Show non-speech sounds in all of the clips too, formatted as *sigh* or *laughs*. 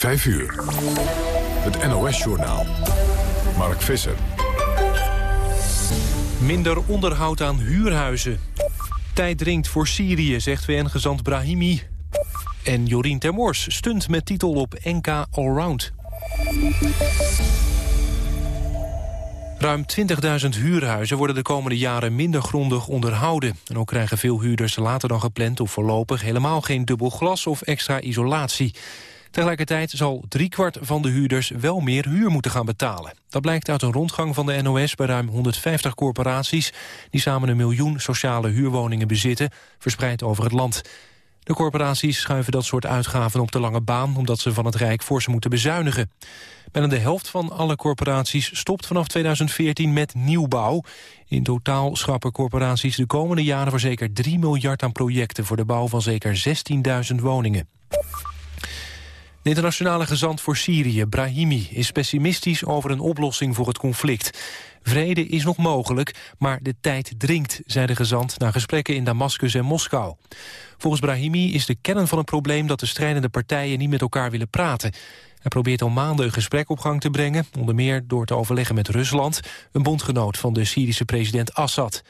5 uur. Het NOS-journaal. Mark Visser. Minder onderhoud aan huurhuizen. Tijd dringt voor Syrië, zegt VN-gezant Brahimi. En Jorien Termors stunt met titel op NK Allround. Ruim 20.000 huurhuizen worden de komende jaren minder grondig onderhouden. En ook krijgen veel huurders later dan gepland of voorlopig helemaal geen dubbel glas of extra isolatie. Tegelijkertijd zal driekwart van de huurders wel meer huur moeten gaan betalen. Dat blijkt uit een rondgang van de NOS bij ruim 150 corporaties... die samen een miljoen sociale huurwoningen bezitten, verspreid over het land. De corporaties schuiven dat soort uitgaven op de lange baan... omdat ze van het Rijk voor ze moeten bezuinigen. Bijna de helft van alle corporaties stopt vanaf 2014 met nieuwbouw. In totaal schrappen corporaties de komende jaren voor zeker 3 miljard aan projecten... voor de bouw van zeker 16.000 woningen. De internationale gezant voor Syrië, Brahimi, is pessimistisch over een oplossing voor het conflict. Vrede is nog mogelijk, maar de tijd dringt, zei de gezant... na gesprekken in Damascus en Moskou. Volgens Brahimi is de kern van het probleem... dat de strijdende partijen niet met elkaar willen praten. Hij probeert al maanden een gesprek op gang te brengen... onder meer door te overleggen met Rusland... een bondgenoot van de Syrische president Assad.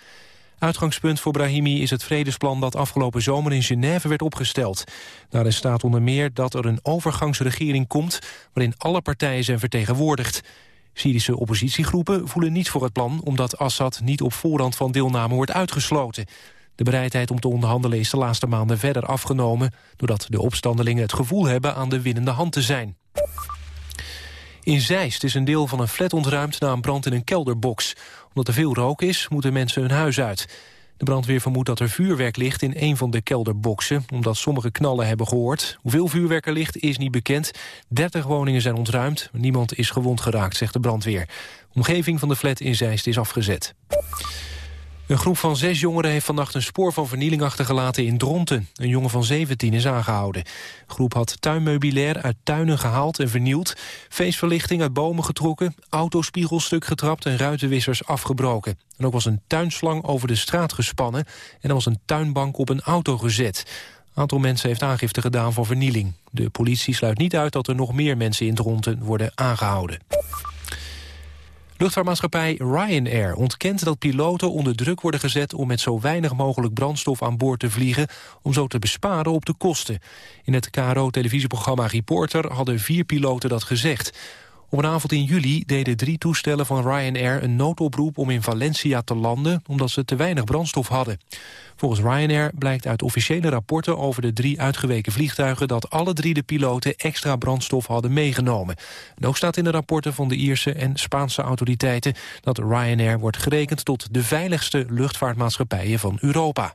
Uitgangspunt voor Brahimi is het vredesplan dat afgelopen zomer in Genève werd opgesteld. Daarin staat onder meer dat er een overgangsregering komt waarin alle partijen zijn vertegenwoordigd. Syrische oppositiegroepen voelen niet voor het plan omdat Assad niet op voorhand van deelname wordt uitgesloten. De bereidheid om te onderhandelen is de laatste maanden verder afgenomen... doordat de opstandelingen het gevoel hebben aan de winnende hand te zijn. In Zeist is een deel van een flat ontruimd na een brand in een kelderbox. Omdat er veel rook is, moeten mensen hun huis uit. De brandweer vermoedt dat er vuurwerk ligt in een van de kelderboxen... omdat sommige knallen hebben gehoord. Hoeveel vuurwerk er ligt is niet bekend. 30 woningen zijn ontruimd. Niemand is gewond geraakt, zegt de brandweer. De omgeving van de flat in Zeist is afgezet. Een groep van zes jongeren heeft vannacht een spoor van vernieling achtergelaten in Dronten. Een jongen van 17 is aangehouden. De groep had tuinmeubilair uit tuinen gehaald en vernield... feestverlichting uit bomen getrokken, autospiegels stuk getrapt... en ruitenwissers afgebroken. En ook was een tuinslang over de straat gespannen... en er was een tuinbank op een auto gezet. Een aantal mensen heeft aangifte gedaan voor vernieling. De politie sluit niet uit dat er nog meer mensen in Dronten worden aangehouden. Luchtvaartmaatschappij Ryanair ontkent dat piloten onder druk worden gezet om met zo weinig mogelijk brandstof aan boord te vliegen om zo te besparen op de kosten. In het KRO-televisieprogramma Reporter hadden vier piloten dat gezegd. Op een avond in juli deden drie toestellen van Ryanair een noodoproep om in Valencia te landen omdat ze te weinig brandstof hadden. Volgens Ryanair blijkt uit officiële rapporten over de drie uitgeweken vliegtuigen dat alle drie de piloten extra brandstof hadden meegenomen. En ook staat in de rapporten van de Ierse en Spaanse autoriteiten dat Ryanair wordt gerekend tot de veiligste luchtvaartmaatschappijen van Europa.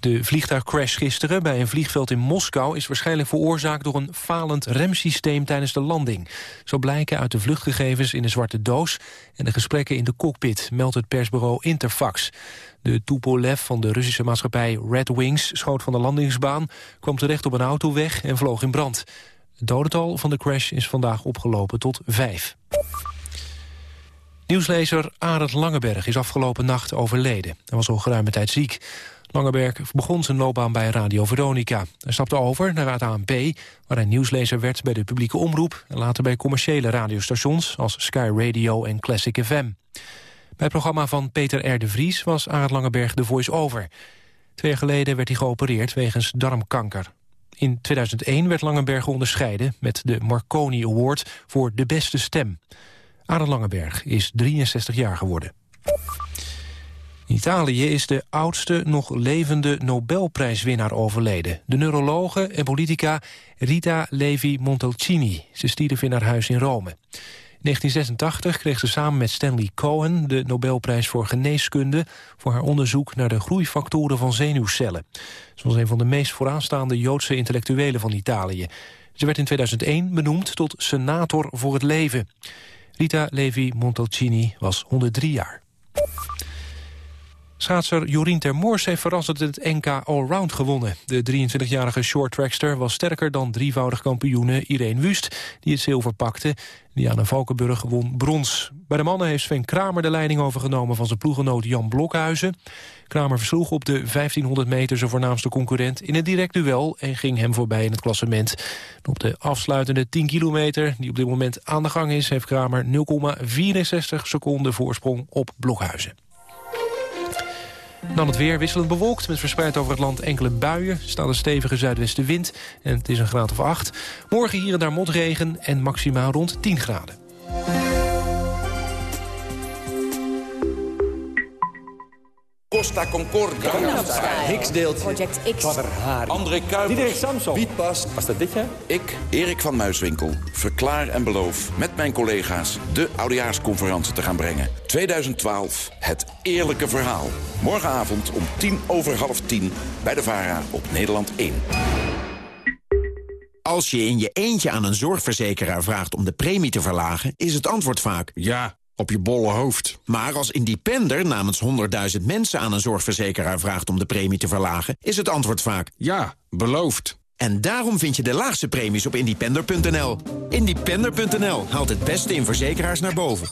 De vliegtuigcrash gisteren bij een vliegveld in Moskou... is waarschijnlijk veroorzaakt door een falend remsysteem tijdens de landing. Zo blijken uit de vluchtgegevens in de zwarte doos... en de gesprekken in de cockpit, meldt het persbureau Interfax. De Tupolev van de Russische maatschappij Red Wings schoot van de landingsbaan... kwam terecht op een autoweg en vloog in brand. Het dodental van de crash is vandaag opgelopen tot vijf. Nieuwslezer Arend Langeberg is afgelopen nacht overleden. Hij was al geruime tijd ziek. Langeberg begon zijn loopbaan bij Radio Veronica. Hij stapte over naar het ANP, waar hij nieuwslezer werd bij de publieke omroep... en later bij commerciële radiostations als Sky Radio en Classic FM. Bij het programma van Peter R. de Vries was Arend Langeberg de voice-over. Twee jaar geleden werd hij geopereerd wegens darmkanker. In 2001 werd Langeberg onderscheiden met de Marconi Award voor de beste stem. Arend Langeberg is 63 jaar geworden. In Italië is de oudste nog levende Nobelprijswinnaar overleden. De neurologe en politica Rita Levi Montalcini. Ze stierf in haar huis in Rome. In 1986 kreeg ze samen met Stanley Cohen de Nobelprijs voor geneeskunde... voor haar onderzoek naar de groeifactoren van zenuwcellen. Ze was een van de meest vooraanstaande Joodse intellectuelen van Italië. Ze werd in 2001 benoemd tot senator voor het leven. Rita Levi Montalcini was 103 jaar. Schaatser Jorien Termors heeft verrassend het NK Allround gewonnen. De 23-jarige shorttrackster was sterker dan drievoudig kampioene Irene Wust... die het zilver pakte. Diana Valkenburg won brons. Bij de mannen heeft Sven Kramer de leiding overgenomen... van zijn ploegenoot Jan Blokhuizen. Kramer versloeg op de 1500 meter zijn voornaamste concurrent... in een direct duel en ging hem voorbij in het klassement. op de afsluitende 10 kilometer, die op dit moment aan de gang is... heeft Kramer 0,64 seconden voorsprong op Blokhuizen. Dan het weer wisselend bewolkt met verspreid over het land enkele buien. Staat een stevige zuidwestenwind en het is een graad of 8. Morgen hier en daar motregen en maximaal rond 10 graden. Costa Concordia. Hicks deelt. Project X. André Kuipers. Diederik Samson. Wietpas. Was dat dit jaar? Ik, Erik van Muiswinkel, verklaar en beloof met mijn collega's de oudejaarsconferentie te gaan brengen. 2012, het eerlijke verhaal. Morgenavond om tien over half tien bij de VARA op Nederland 1. Als je in je eentje aan een zorgverzekeraar vraagt om de premie te verlagen... is het antwoord vaak... Ja, op je bolle hoofd. Maar als independer namens 100.000 mensen aan een zorgverzekeraar vraagt om de premie te verlagen... is het antwoord vaak... Ja, beloofd. En daarom vind je de laagste premies op independer.nl. Independer.nl haalt het beste in verzekeraars naar boven.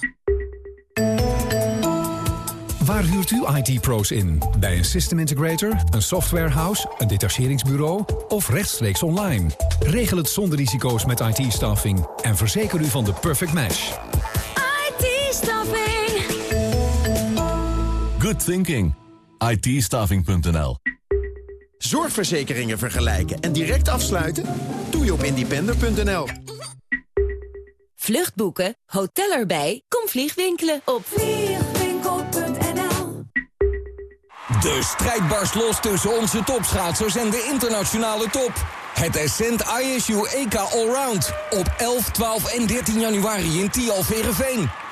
Waar huurt u IT-pro's in? Bij een system integrator, een softwarehouse, een detacheringsbureau of rechtstreeks online? Regel het zonder risico's met IT-staffing en verzeker u van de perfect match. IT-staffing. Good thinking. itstaffing.nl Zorgverzekeringen vergelijken en direct afsluiten? Doe je op independer.nl. Vluchtboeken, hotel erbij, kom vliegwinkelen op vliegwinkel.nl De strijd barst los tussen onze topschaatsers en de internationale top. Het Ascent ISU EK Allround op 11, 12 en 13 januari in Tialf Verenveen.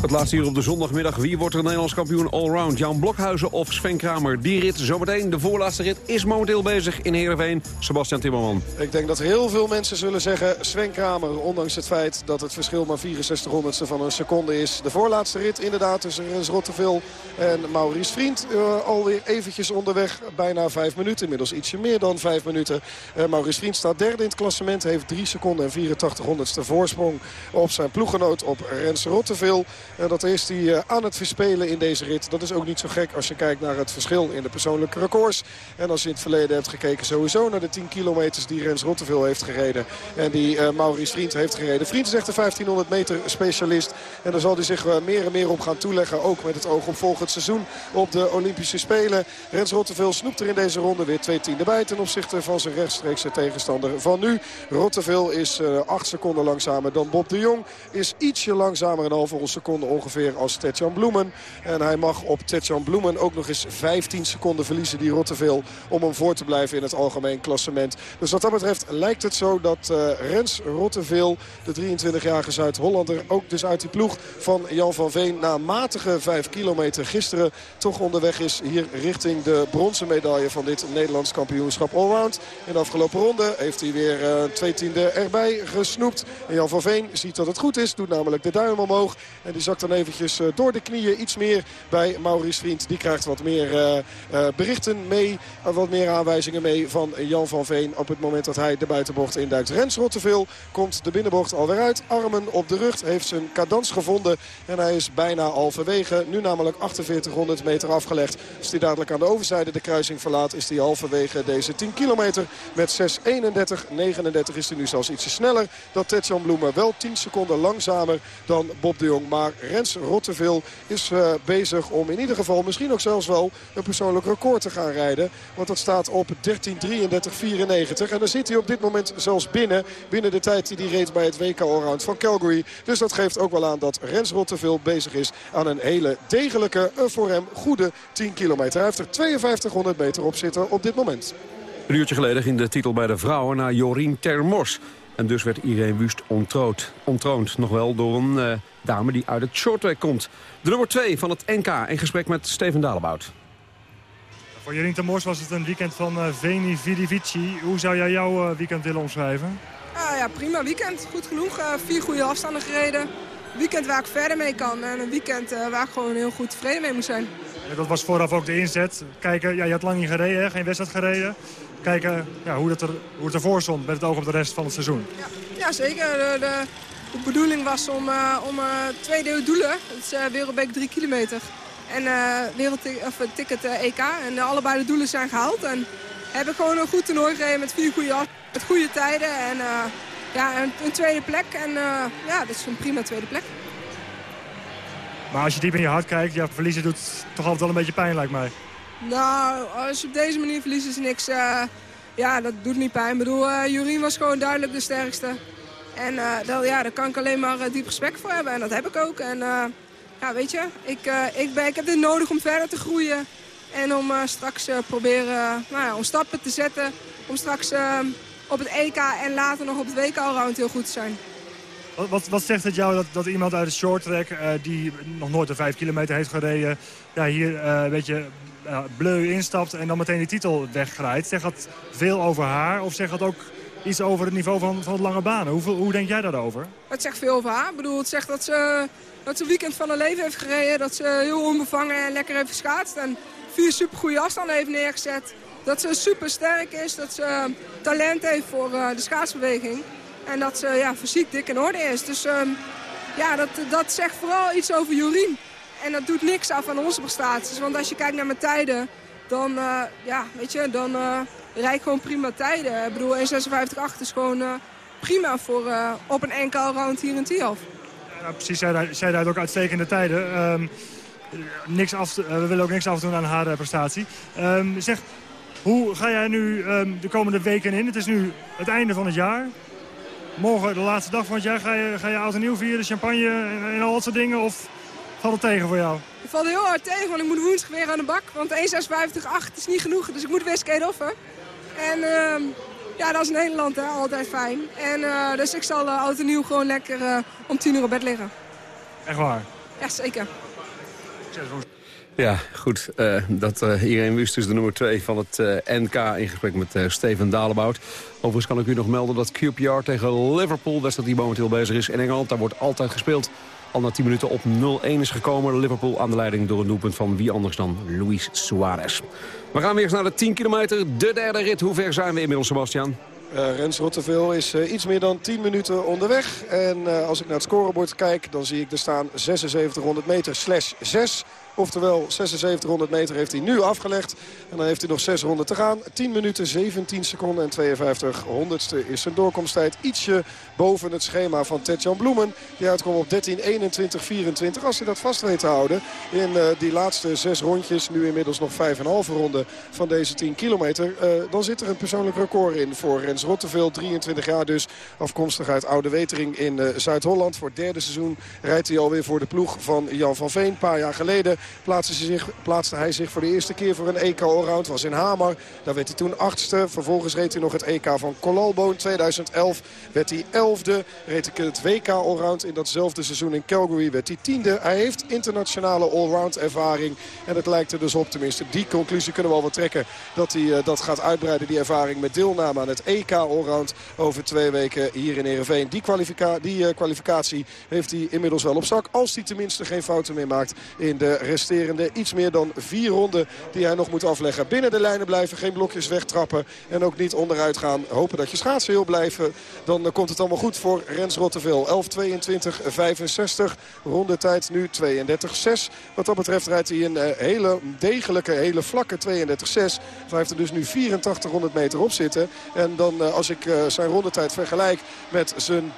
Het laatste hier op de zondagmiddag. Wie wordt er Nederlands kampioen allround? Jan Blokhuizen of Sven Kramer? Die rit zometeen. De voorlaatste rit is momenteel bezig in Heerenveen. Sebastian Timmerman. Ik denk dat heel veel mensen zullen zeggen Sven Kramer. Ondanks het feit dat het verschil maar 64 honderdste van een seconde is. De voorlaatste rit inderdaad tussen Rens Rottevel en Maurice Vriend. Uh, alweer eventjes onderweg. Bijna vijf minuten. Inmiddels ietsje meer dan vijf minuten. Uh, Maurice Vriend staat derde in het klassement. Heeft 3 seconden en 84 honderdste voorsprong op zijn ploeggenoot op Rens Rottevel. En dat is hij uh, aan het verspelen in deze rit. Dat is ook niet zo gek als je kijkt naar het verschil in de persoonlijke records. En als je in het verleden hebt gekeken sowieso naar de 10 kilometers die Rens Rottevel heeft gereden. En die uh, Maurice Vriend heeft gereden. Vriend is echt een 1500 meter specialist. En daar zal hij zich uh, meer en meer op gaan toeleggen. Ook met het oog op volgend seizoen op de Olympische Spelen. Rens Rottevel snoept er in deze ronde weer twee tienden bij ten opzichte van zijn rechtstreekse tegenstander van nu. Rottevel is 8 seconden langzamer dan Bob de Jong. Is ietsje langzamer een halve seconde ongeveer als Tetjan Bloemen. En hij mag op Tetjan Bloemen ook nog eens 15 seconden verliezen die Rottevel om hem voor te blijven in het algemeen klassement. Dus wat dat betreft lijkt het zo dat uh, Rens Rottevel, de 23-jarige Zuid-Hollander, ook dus uit die ploeg van Jan van Veen na matige 5 kilometer gisteren toch onderweg is hier richting de bronzen medaille van dit Nederlands kampioenschap allround. In de afgelopen ronde heeft hij weer uh, twee tiende erbij gesnoept. En Jan van Veen ziet dat het goed is, doet namelijk de duim omhoog. En die zakt dan eventjes uh, door de knieën iets meer bij Maurice Vriend. Die krijgt wat meer uh, uh, berichten mee, wat meer aanwijzingen mee van Jan van Veen op het moment dat hij de buitenbocht induikt. Rens Rotteveel komt de binnenbocht alweer uit. Armen op de rug, heeft zijn cadans gevonden en hij is bijna halverwege. Nu namelijk 4800 meter afgelegd. Als hij dadelijk aan de overzijde de kruising verlaat is hij halverwege deze 10 kilometer. Met 6.31, 39 is hij nu zelfs ietsje sneller dan Tetjan Bloemen. Wel 10 seconden langzamer dan Bob de Jong. Maar Rens Rotteveel is uh, bezig om in ieder geval misschien ook zelfs wel een persoonlijk record te gaan rijden. Want dat staat op 13.33.94. En dan zit hij op dit moment zelfs binnen. Binnen de tijd die hij reed bij het WK Allround van Calgary. Dus dat geeft ook wel aan dat Rens Rotteveel bezig is aan een hele degelijke, voor hem goede 10 kilometer. Hij heeft er 5200 meter op zitten op dit moment. Een uurtje geleden ging de titel bij de vrouwen naar Jorien Termors. En dus werd Irene Wust ontroond. Ontroond nog wel door een uh, dame die uit het shorttrack komt. De nummer 2 van het NK in gesprek met Steven Dalebout. Voor Jerien Tamors was het een weekend van uh, Veni Vidi Vici. Hoe zou jij jouw uh, weekend willen omschrijven? Uh, ja, prima weekend. Goed genoeg. vier goede afstanden gereden. Een weekend waar ik verder mee kan. En een weekend waar ik gewoon heel goed tevreden mee moet zijn. Ja, dat was vooraf ook de inzet. Kijken, ja, je had lang niet gereden, hè? geen wedstrijd gereden. Kijken ja, hoe, dat er, hoe het ervoor stond met het oog op de rest van het seizoen. Ja, ja zeker. De, de, de, bedoeling was om, om twee doelen. Het is Wereldbeek drie kilometer en uh, wereldticket uh, EK. En uh, allebei de doelen zijn gehaald. En heb ik gewoon een goed toernooi gereden met vier goede, met goede tijden. En ja, een, een, tweede plek. En ja, dat is een prima tweede plek. Maar als je diep in je hart kijkt, ja, verliezen doet toch altijd wel een beetje pijn, lijkt mij. Nou, als je op deze manier verliest is niks... ja, dat doet niet pijn. Ik bedoel, Jurien was gewoon duidelijk de sterkste. En dat, ja, daar kan ik alleen maar diep respect voor hebben. En dat heb ik ook. En ja, weet je, ik, uh, ik, ben, ik heb dit nodig om verder te groeien. En om uh, straks uh, proberen, nou ja, om stappen te zetten. Om straks op het EK en later nog op het WK round heel goed te zijn. Wat, wat, zegt het jou dat, dat iemand uit het short track, die nog nooit de 5 kilometer heeft gereden... Ja, hier een beetje bleu instapt en dan meteen die titel weggrijpt? Zegt dat veel over haar of zegt dat ook iets over het niveau van, van het lange banen? Hoe, hoe denk jij daarover? Het zegt veel over haar. Ik bedoel, het zegt dat ze dat ze weekend van haar leven heeft gereden. Dat ze heel onbevangen en lekker heeft geschaatst. En vier supergoeie afstanden heeft neergezet. Dat ze super sterk is. Dat ze talent heeft voor uh, de schaatsbeweging. En dat ze ja, fysiek dik in orde is. Dus um, ja, dat, dat zegt vooral iets over Jorien. En dat doet niks af aan onze prestaties. Want als je kijkt naar mijn tijden, dan, uh, ja, weet je, dan uh, rijd ik gewoon prima tijden. Ik bedoel, 1.56.8 is gewoon prima voor op een enkel round hier in Tialf. Ja, precies, zij, rijdt ook uitstekende tijden. Um, niks af, we willen ook niks afdoen aan haar prestatie. Um, zeg, hoe ga jij nu um, de komende weken in? Het is nu het einde van het jaar. Morgen de laatste dag van het jaar. Ga je, ga je oud en nieuw vieren, champagne en, en, al dat soort dingen? Of valt het tegen voor jou? Het valt heel hard tegen, want ik moet woensdag weer aan de bak. Want 1,56,8 is niet genoeg, dus ik moet weer skate-offen. En ja, dat is in Nederland hè, altijd fijn. En, uh, dus ik zal uh, oud en nieuw gewoon lekker uh, om tien uur op bed liggen. Echt waar? Ja, zeker. Ja, goed. Uh, dat uh, Irene Wust is de nummer 2 van het uh, NK in gesprek met Steven Dalebout. Overigens kan ik u nog melden dat QPR tegen Liverpool, dat die momenteel bezig is in Engeland, daar wordt altijd gespeeld. Al na 10 minuten op 0-1 is gekomen. Liverpool aan de leiding door een doelpunt van wie anders dan Luis Suarez. We gaan weer eens naar de 10 kilometer. De derde rit. Hoe ver zijn we inmiddels, Sebastian? Uh, Rens Rotteveel is uh, iets meer dan 10 minuten onderweg. En uh, als ik naar het scorebord kijk, dan zie ik er staan 7600 meter slash 6. Oftewel 7600 meter heeft hij nu afgelegd. En dan heeft hij nog 600 te gaan. 10 minuten 17 seconden en 52 honderdste is zijn doorkomsttijd. Ietsje boven het schema van Tetjan Bloemen. Die uitkomt op 13, 21, 24. Als hij dat vast weet te houden in uh, die laatste zes rondjes. Nu inmiddels nog 5,5 ronden van deze 10 kilometer. Uh, dan zit er een persoonlijk record in voor Rens Rotteveel. 23 jaar dus afkomstig uit Oude Wetering in uh, Zuid-Holland. Voor het derde seizoen rijdt hij alweer voor de ploeg van Jan van Veen. Een paar jaar geleden plaatste, zich, hij zich voor de eerste keer voor een EK Allround. Was in Hamer. Daar werd hij toen achtste. Vervolgens reed hij nog het EK van Colalbo in 2011. Werd hij elfde. Reed hij het WK Allround in datzelfde seizoen in Calgary. Werd hij tiende. Hij heeft internationale allround ervaring. En het lijkt er dus op, tenminste die conclusie kunnen we al wel trekken. Dat hij uh, dat gaat uitbreiden, die ervaring met deelname aan het EK Allround. Over twee weken hier in Ereveen. Die, die uh, kwalificatie heeft hij inmiddels wel op zak. Als hij tenminste geen fouten meer maakt in de iets meer dan vier ronden die hij nog moet afleggen. Binnen de lijnen blijven, geen blokjes wegtrappen en ook niet onderuit gaan. Hopen dat je schaatsen heel blijven. Dan komt het allemaal goed voor Rens Rotteveel. 11.22.65. Rondetijd nu 32.6. Wat dat betreft rijdt hij een uh, hele degelijke, hele vlakke 32.6. Hij heeft er dus nu 8400 meter op zitten. En dan uh, als ik zijn rondetijd vergelijk met zijn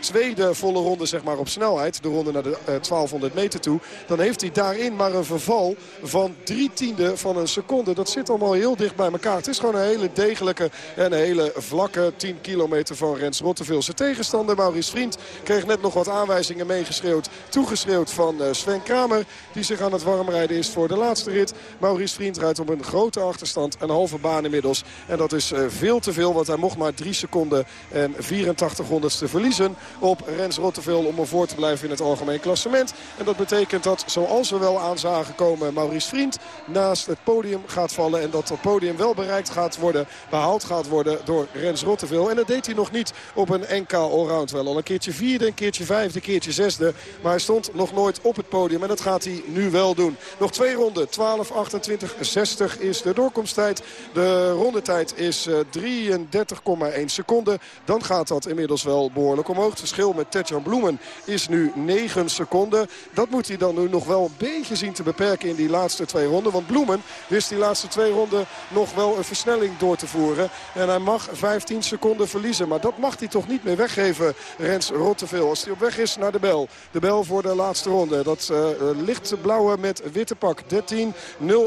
tweede volle ronde zeg maar, op snelheid. De ronde naar de 1200 meter toe. Dan heeft hij daarin maar een verval van drie tiende van een seconde. Dat zit allemaal heel dicht bij elkaar. Het is gewoon een hele degelijke en een hele vlakke 10 kilometer van Rens Rotteveel. Zijn tegenstander Maurice Vriend kreeg net nog wat aanwijzingen meegeschreeuwd. Toegeschreeuwd van eh, Sven Kramer die zich aan het warmrijden is voor de laatste rit. Maurice Vriend rijdt op een grote achterstand. Een halve baan inmiddels. En dat is eh, veel te veel want hij mocht maar 3 seconden en 84 honderdste verliezen op Rens Rotteveel om ervoor te blijven in het algemeen klassement. En dat betekent dat, zoals we wel aan zagen komen, Maurice Vriend naast het podium gaat vallen. En dat dat podium wel bereikt gaat worden, behaald gaat worden door Rens Rotteveel. En dat deed hij nog niet op een NK Allround. Wel al een keertje vierde, een keertje vijfde, een keertje zesde. Maar hij stond nog nooit op het podium en dat gaat hij nu wel doen. Nog twee ronden, 12, 28, 60 is de doorkomsttijd. De rondetijd is 33,1 eh, seconden. Dan gaat dat inmiddels wel behoorlijk omhoog. Het verschil met Tetjan Bloemen is nu 9 seconden. Dat moet hij dan nu nog wel beetje zien te beperken in die laatste twee ronden. Want Bloemen wist die laatste twee ronden nog wel een versnelling door te voeren. En hij mag 15 seconden verliezen. Maar dat mag hij toch niet meer weggeven, Rens Rotteveel. Als hij op weg is naar de bel. De bel voor de laatste ronde. Dat uh, lichtblauwe met witte pak. 13,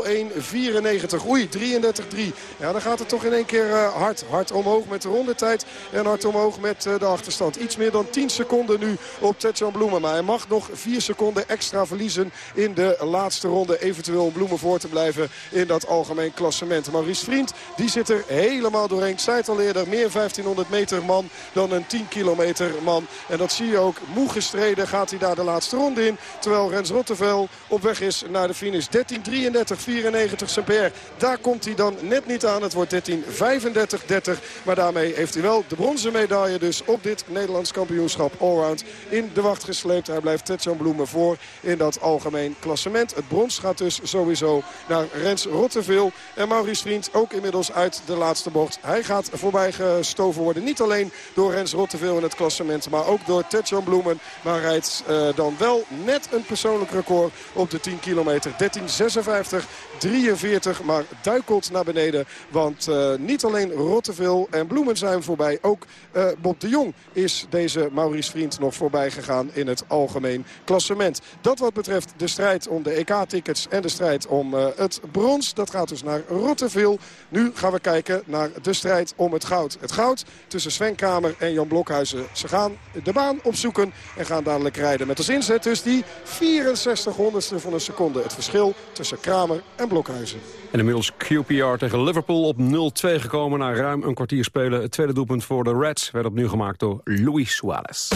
01, 94. Oei, 33, 3. Ja, dan gaat het toch in één keer uh, hard. Hard omhoog met de rondetijd. En hard omhoog met uh, de achterstand. Iets meer dan 10 seconden nu op Tetjan Bloemen. Maar hij mag nog 4 seconden extra verliezen in de laatste ronde. Eventueel Bloemen voor te blijven in dat algemeen klassement. Maurice Vriend, die zit er helemaal doorheen. Ik zei het al eerder, meer 1500 meter man dan een 10 kilometer man. En dat zie je ook. Moe gestreden gaat hij daar de laatste ronde in. Terwijl Rens Rottevel op weg is naar de finish. 13, 33, 94 Semper. Daar komt hij dan net niet aan. Het wordt 13, 35, 30. Maar daarmee heeft hij wel de bronzen medaille dus op dit Nederlands kampioenschap allround in de wacht gesleept. Hij blijft Tetjan Bloemen voor in dat algemeen klassement. Het brons gaat dus sowieso naar Rens Rotteveel. En Maurice Vriend ook inmiddels uit de laatste bocht. Hij gaat voorbij gestoven worden. Niet alleen door Rens Rotteveel in het klassement, maar ook door Tetjan Bloemen. Maar rijdt uh, dan wel net een persoonlijk record op de 10 kilometer. 13.56, 43, maar duikelt naar beneden. Want uh, niet alleen Rotteveel en Bloemen zijn voorbij. Ook uh, Bob de Jong is deze Maurice Vriend nog voorbij gegaan in het algemeen klassement. Dat wat betreft de strijd om de EK-tickets en de strijd om uh, het brons. Dat gaat dus naar Rotteveel. Nu gaan we kijken naar de strijd om het goud. Het goud tussen Sven Kramer en Jan Blokhuizen. Ze gaan de baan opzoeken en gaan dadelijk rijden. Met als inzet dus die 64 honderdste van een seconde. Het verschil tussen Kramer en Blokhuizen. En inmiddels QPR tegen Liverpool op 0-2 gekomen na ruim een kwartier spelen. Het tweede doelpunt voor de Reds werd opnieuw gemaakt door Luis Suarez.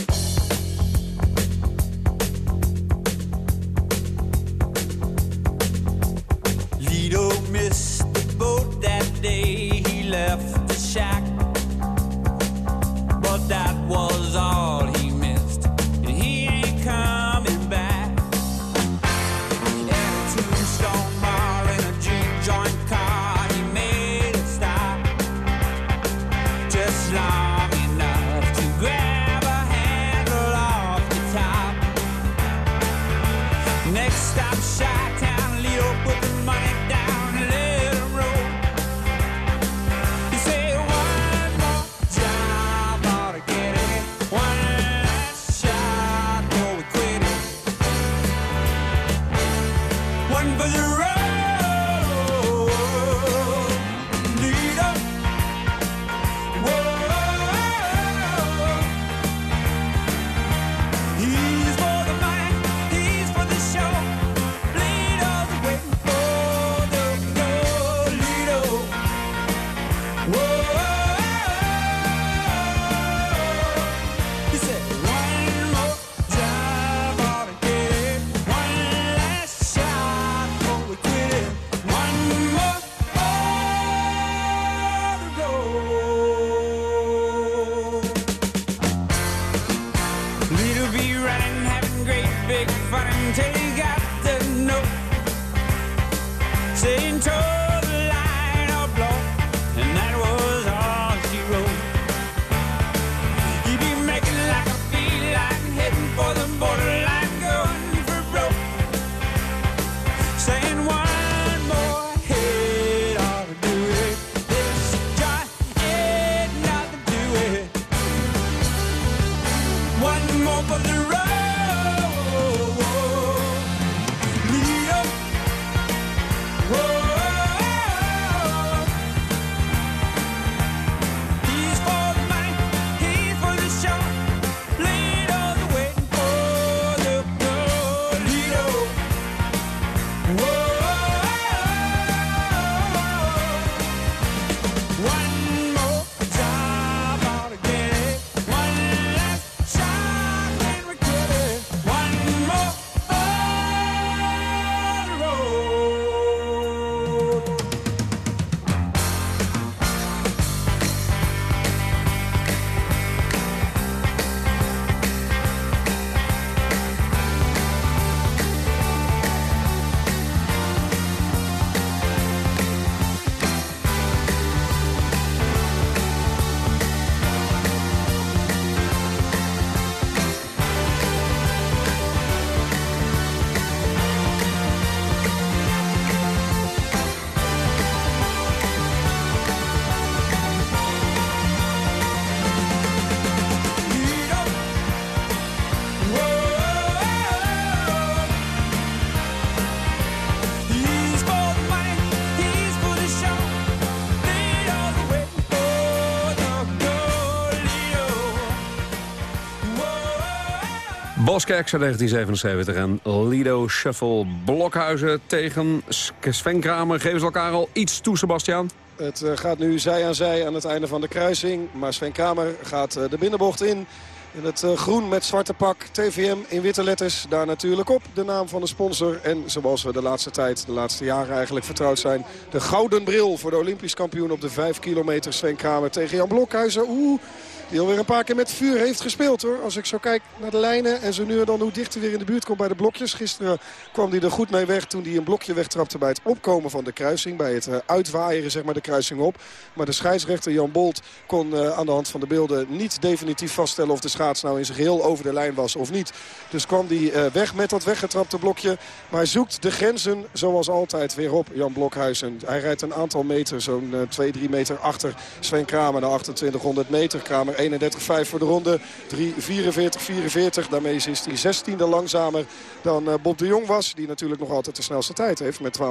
Boskerk 1977 en Lido Shuffle Blokhuizen tegen Sven Kramer. Geven ze elkaar al iets toe, Sebastian? Het eh, gaat nu zij aan zij aan het einde van de kruising. Maar Sven Kramer gaat eh, de binnenbocht in. In het eh, groen met zwarte pak, TVM in witte letters. Daar natuurlijk op de naam van de sponsor. En zoals we de laatste tijd, de laatste jaren eigenlijk vertrouwd zijn... de gouden bril voor de Olympisch kampioen op de 5 kilometer Sven Kramer tegen Jan Blokhuizen. Oeh, die alweer een paar keer met vuur heeft gespeeld hoor. Als ik zo kijk naar de lijnen en zo nu en dan hoe dichter weer in de buurt komt bij de blokjes. Gisteren kwam hij er goed mee weg toen hij een blokje wegtrapte bij het opkomen van de kruising. Bij het uh, uitwaaieren zeg maar de kruising op. Maar de scheidsrechter Jan Bolt kon uh, aan de hand van de beelden niet definitief vaststellen of de schaats nou in zijn geheel over de lijn was of niet. Dus kwam hij uh, weg met dat weggetrapte blokje. Maar zoekt de grenzen zoals altijd weer op Jan Blokhuizen. Hij rijdt een aantal meter, zo'n 2, 3 meter achter Sven Kramer naar 2800 meter. Kramer 31-5 voor de ronde. 3-44-44. Daarmee is hij 16e langzamer dan Bob de Jong was. Die natuurlijk nog altijd de snelste tijd heeft met 12-58-34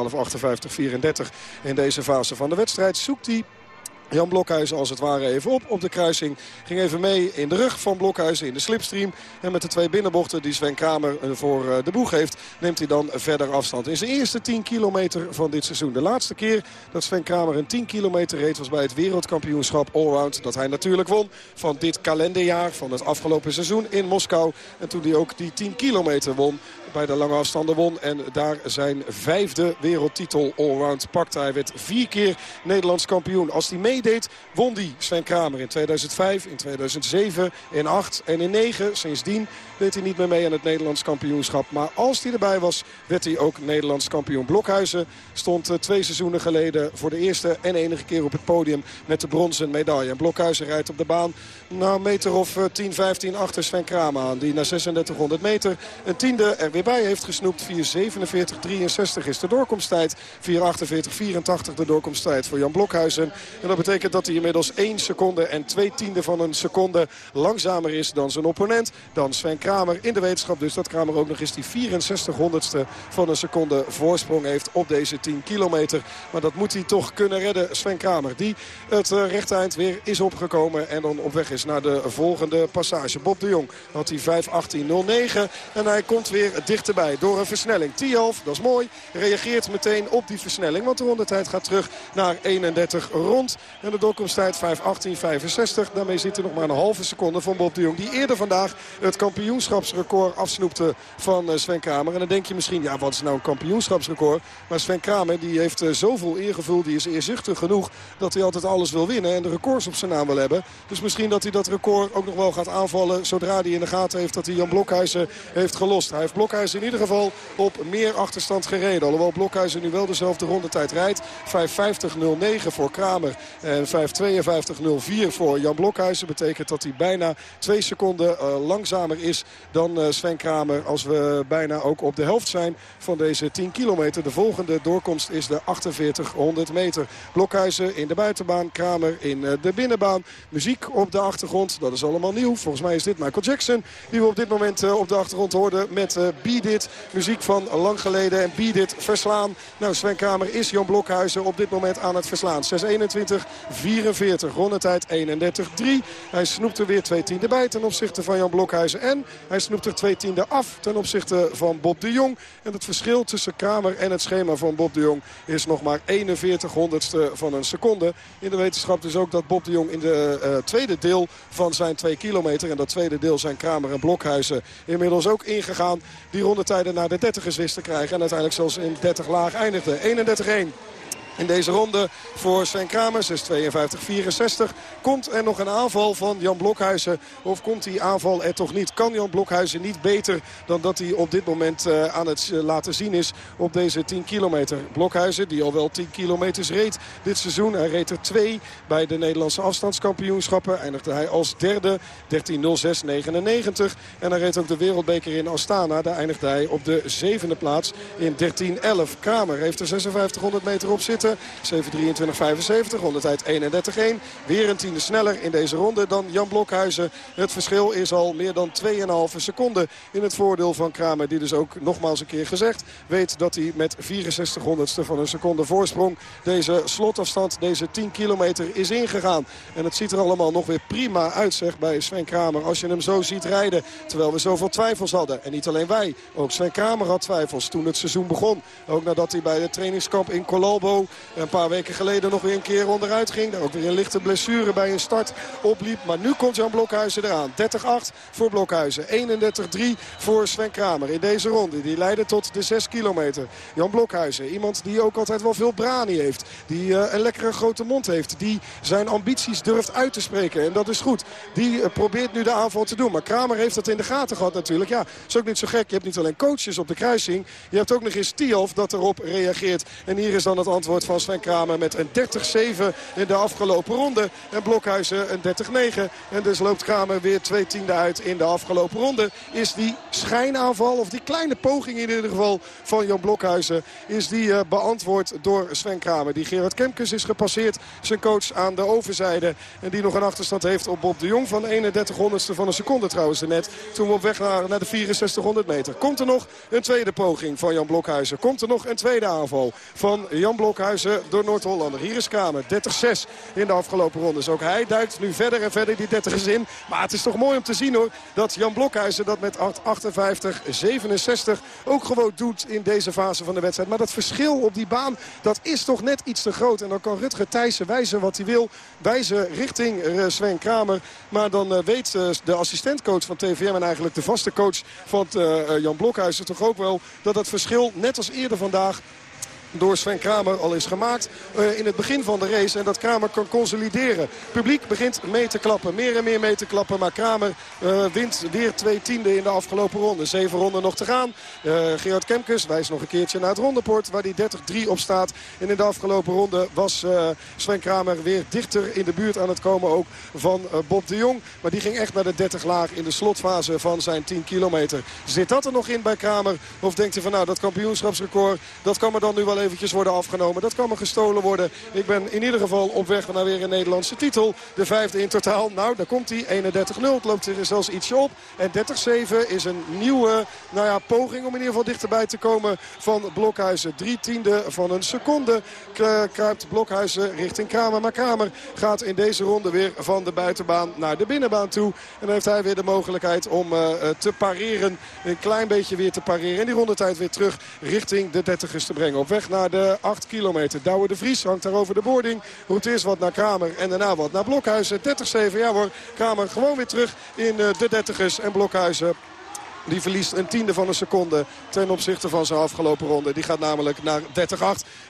in deze fase van de wedstrijd. Zoekt hij Jan Blokhuizen als het ware even op op de kruising. Ging even mee in de rug van Blokhuizen in de slipstream. En met de twee binnenbochten die Sven Kramer voor de boeg heeft... neemt hij dan verder afstand. In zijn eerste 10 kilometer van dit seizoen. De laatste keer dat Sven Kramer een 10 kilometer reed... was bij het wereldkampioenschap Allround. Dat hij natuurlijk won van dit kalenderjaar van het afgelopen seizoen in Moskou. En toen hij ook die 10 kilometer won bij de lange afstanden won. En daar zijn vijfde wereldtitel allround pakte. Hij werd vier keer Nederlands kampioen. Als hij meedeed, won hij Sven Kramer in 2005, in 2007, in 8 en in 9. Sindsdien deed hij niet meer mee aan het Nederlands kampioenschap. Maar als hij erbij was, werd hij ook Nederlands kampioen. Blokhuizen stond twee seizoenen geleden voor de eerste en enige keer op het podium met de bronzen medaille. En Blokhuizen rijdt op de baan nou, meter of 10, 15 achter Sven Kramer. Die na 3600 meter een tiende er weer bij heeft gesnoept. 4.47.63 is de doorkomsttijd. 4.48.84 de doorkomsttijd voor Jan Blokhuizen. En dat betekent dat hij inmiddels 1 seconde en 2 tiende van een seconde langzamer is dan zijn opponent. Dan Sven Kramer in de wetenschap dus dat Kramer ook nog eens die 64 honderdste van een seconde voorsprong heeft op deze 10 kilometer. Maar dat moet hij toch kunnen redden. Sven Kramer die het rechte eind weer is opgekomen en dan op weg is naar de volgende passage. Bob de Jong had hij 5.18.09 en hij komt weer dichterbij door een versnelling. Tialf, dat is mooi, reageert meteen op die versnelling. Want de rondetijd gaat terug naar 31 rond. En de doorkomsttijd 5.18.65. Daarmee zit er nog maar een halve seconde van Bob de Jong. Die eerder vandaag het kampioenschapsrecord afsnoepte van Sven Kramer. En dan denk je misschien, ja wat is nou een kampioenschapsrecord? Maar Sven Kramer die heeft zoveel eergevoel, die is eerzuchtig genoeg... dat hij altijd alles wil winnen en de records op zijn naam wil hebben. Dus misschien dat hij dat record ook nog wel gaat aanvallen... zodra hij in de gaten heeft dat hij Jan Blokhuizen heeft gelost. Hij heeft Blokhuizen in ieder geval op meer achterstand gereden. Alhoewel Blokhuizen nu wel dezelfde rondetijd rijdt. 5.50.09 voor Kramer en 5.52.04 voor Jan Blokhuizen. Betekent dat hij bijna twee seconden uh, langzamer is dan uh, Sven Kramer. Als we bijna ook op de helft zijn van deze 10 kilometer. De volgende doorkomst is de 4800 meter. Blokhuizen in de buitenbaan, Kramer in uh, de binnenbaan. Muziek op de achtergrond, dat is allemaal nieuw. Volgens mij is dit Michael Jackson die we op dit moment op de achtergrond hoorden met Beat. Muziek van lang geleden en Beat verslaan. Nou, Sven Kramer is Jan Blokhuizen op dit moment aan het verslaan. 6.21.44, rondetijd 31.3. Hij snoept er weer twee tienden bij ten opzichte van Jan Blokhuizen. En hij snoept er twee tienden af ten opzichte van Bob de Jong. En het verschil tussen Kramer en het schema van Bob de Jong is nog maar 41 honderdste van een seconde. In de wetenschap dus ook dat Bob de Jong in de uh, tweede deel van zijn twee kilometer... en dat tweede deel zijn Kramer en Blokhuizen inmiddels ook ingegaan... die rondetijden naar de 30 is wist te krijgen. En uiteindelijk zelfs in 30 laag eindigde. 31-1 in deze ronde voor Sven Kramer. 6.52-64. Komt er nog een aanval van Jan Blokhuizen? Of komt die aanval er toch niet? Kan Jan Blokhuizen niet beter dan dat hij op dit moment uh, aan het laten zien is op deze 10 kilometer? Blokhuizen die al wel 10 kilometers reed dit seizoen. Hij reed er twee bij de Nederlandse afstandskampioenschappen. Eindigde hij als derde 13.06.99. En hij reed ook de wereldbeker in Astana. Daar eindigde hij op de zevende plaats in 13.11. Kramer heeft er 5600 meter op zitten. Starten. 7.23.75, rondetijd 31.1. Weer een tiende sneller in deze ronde dan Jan Blokhuizen. Het verschil is al meer dan 2,5 seconden in het voordeel van Kramer. Die dus ook nogmaals een keer gezegd weet dat hij met 64 honderdste van een seconde voorsprong deze slotafstand, deze 10 kilometer is ingegaan. En het ziet er allemaal nog weer prima uit zeg bij Sven Kramer. Als je hem zo ziet rijden, terwijl we zoveel twijfels hadden. En niet alleen wij, ook Sven Kramer had twijfels toen het seizoen begon. Ook nadat hij bij het trainingskamp in Colalbo een paar weken geleden nog weer een keer onderuit ging. Daar ook weer een lichte blessure bij een start opliep. Maar nu komt Jan Blokhuizen eraan. 30-8 voor Blokhuizen. 31-3 voor Sven Kramer in deze ronde. Die leidde tot de 6 kilometer. Jan Blokhuizen, iemand die ook altijd wel veel brani heeft. Die uh, een lekkere grote mond heeft. Die zijn ambities durft uit te spreken. En dat is goed. Die uh, probeert nu de aanval te doen. Maar Kramer heeft dat in de gaten gehad natuurlijk. Ja, is ook niet zo gek. Je hebt niet alleen coaches op de kruising. Je hebt ook nog eens Tialf dat erop reageert. En hier is dan het antwoord van Sven Kramer met een 30-7 in de afgelopen ronde. En Blokhuizen een 30-9. En dus loopt Kramer weer twee tiende uit in de afgelopen ronde. Is die schijnaanval of die kleine poging in ieder geval van Jan Blokhuizen... is die uh, beantwoord door Sven Kramer. Die Gerard Kemkes is gepasseerd. Zijn coach aan de overzijde. En die nog een achterstand heeft op Bob de Jong van 31 honderdste van een seconde trouwens net. Toen we op weg naar, naar de 6400 meter. Komt er nog een tweede poging van Jan Blokhuizen. Komt er nog een tweede aanval van Jan Blokhuizen door Noord-Hollander. Hier is Kramer. 30-6 in de afgelopen rondes. Ook hij duikt nu verder en verder die 30 is in. Maar het is toch mooi om te zien hoor. Dat Jan Blokhuizen dat met 58-67 ook gewoon doet in deze fase van de wedstrijd. Maar dat verschil op die baan, dat is toch net iets te groot. En dan kan Rutger Thijssen wijzen wat hij wil. Wijzen richting eh, Sven Kramer. Maar dan uh, weet uh, de assistentcoach van TVM en eigenlijk de vaste coach van Jan Blokhuizen toch ook wel... dat dat verschil net als eerder vandaag door Sven Kramer al is gemaakt uh, in het begin van de race. En dat Kramer kan consolideren. publiek begint mee te klappen. Meer en meer mee te klappen. Maar Kramer uh, wint weer twee tiende in de afgelopen ronde. Zeven ronden nog te gaan. Uh, Gerard Kemkes wijst nog een keertje naar het rondeport. Waar die 30-3 op staat. En in de afgelopen ronde was Sven Kramer weer dichter in de buurt aan het komen ook van Bob de Jong. Maar die ging echt naar de 30 laag in de slotfase van zijn 10 kilometer. Zit dat er nog in bij Kramer? Of denkt hij van nou dat kampioenschapsrecord dat kan me dan nu wel eventjes worden afgenomen. Dat kan me gestolen worden. Ik ben in ieder geval op weg naar weer een Nederlandse titel. De vijfde in totaal. Nou, daar komt hij. 31-0. Het loopt er zelfs ietsje op. En 30-7 is een nieuwe nou ja, poging om in ieder geval dichterbij te komen van Blokhuizen. Drie tiende van een seconde kruipt Blokhuizen richting Kramer. Maar Kramer gaat in deze ronde weer van de buitenbaan naar de binnenbaan toe. En dan heeft hij weer de mogelijkheid om uh, te pareren. Een klein beetje weer te pareren. En die rondetijd weer terug richting de 30ers te brengen. Op weg naar de 8 kilometer. Douwe de Vries hangt daar over de boarding. Roet eerst wat naar Kramer en daarna wat naar Blokhuizen. 30-7, ja hoor. Kramer gewoon weer terug in de 30ers. En Blokhuizen die verliest een tiende van een seconde ten opzichte van zijn afgelopen ronde. Die gaat namelijk naar 30-8.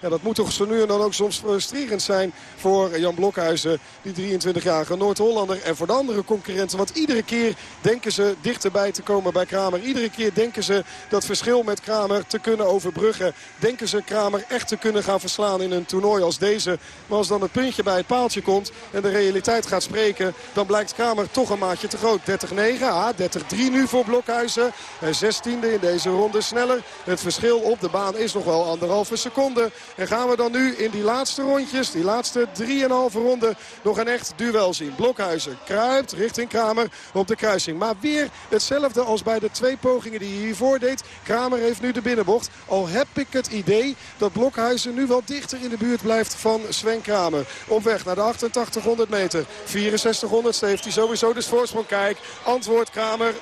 En dat moet toch zo nu en dan ook soms frustrerend zijn voor Jan Blokhuizen. Die 23-jarige Noord-Hollander. En voor de andere concurrenten. Want iedere keer denken ze dichterbij te komen bij Kramer. Iedere keer denken ze dat verschil met Kramer te kunnen overbruggen. Denken ze Kramer echt te kunnen gaan verslaan in een toernooi als deze. Maar als dan het puntje bij het paaltje komt en de realiteit gaat spreken... dan blijkt Kramer toch een maatje te groot. 30-9, ah, 30-3 nu voor Blokhuizen. En 16e in deze ronde sneller. Het verschil op de baan is nog wel anderhalve seconde. En gaan we dan nu in die laatste rondjes, die laatste 3,5 ronde, nog een echt duel zien. Blokhuizen kruipt richting Kramer op de kruising. Maar weer hetzelfde als bij de twee pogingen die hij hiervoor deed. Kramer heeft nu de binnenbocht. Al heb ik het idee dat Blokhuizen nu wel dichter in de buurt blijft van Sven Kramer. Op weg naar de 8800 meter. 6400 heeft hij sowieso dus voorsprong. Kijk, antwoord Kramer 30-2.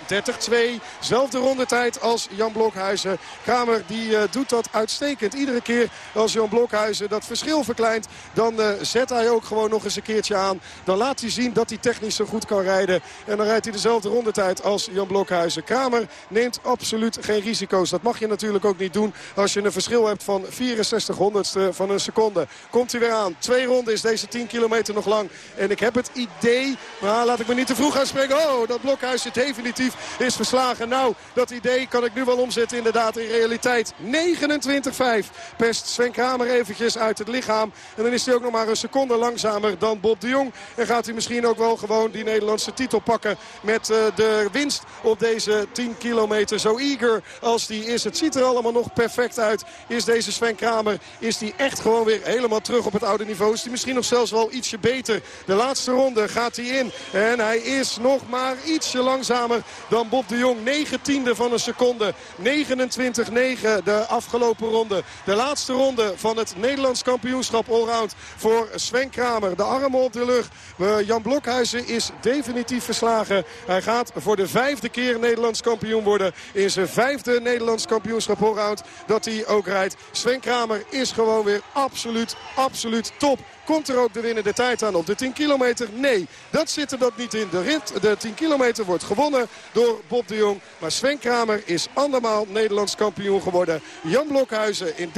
Zelfde rondetijd als Jan Blokhuizen. Kramer die uh, doet dat uitstekend. Iedere keer als Jan Blokhuizen dat verschil verkleint... dan uh, zet hij ook gewoon nog eens een keertje aan. Dan laat hij zien dat hij technisch zo goed kan rijden. En dan rijdt hij dezelfde rondetijd als Jan Blokhuizen. Kramer neemt absoluut geen risico's. Dat mag je natuurlijk ook niet doen als je een verschil hebt van 64 honderdste van een seconde. Komt hij weer aan. Twee ronden is deze 10 kilometer nog lang. En ik heb het idee, maar laat ik me niet te vroeg gaan spreken. Oh, dat Blokhuizen definitief is verslagen Nou, dat idee kan ik nu wel omzetten inderdaad in realiteit. 29-5 pest Sven Kramer eventjes uit het lichaam. En dan is hij ook nog maar een seconde langzamer dan Bob de Jong. En gaat hij misschien ook wel gewoon die Nederlandse titel pakken met uh, de winst op deze 10 kilometer. Zo eager als die is. Het ziet er allemaal nog perfect uit. Is deze Sven Kramer, is die echt gewoon weer helemaal terug op het oude niveau. Is die misschien nog zelfs wel ietsje beter. De laatste ronde gaat hij in. En hij is nog maar ietsje langzamer dan Bob de Jong. 19e van een seconde. 29-9 de afgelopen ronde. De laatste ronde van het Nederlands kampioenschap allround voor Sven Kramer. De armen op de lucht. Jan Blokhuizen is definitief verslagen. Hij gaat voor de vijfde keer Nederlands kampioen worden. In zijn vijfde Nederlands kampioenschap allround dat hij ook rijdt. Sven Kramer is gewoon weer absoluut, absoluut top. Komt er ook de winnende tijd aan op de 10 kilometer? Nee, dat zit er dat niet in. De rit, de 10 kilometer wordt gewonnen door Bob de Jong. Maar Sven Kramer is andermaal Nederlands kampioen geworden. Jan Blokhuizen in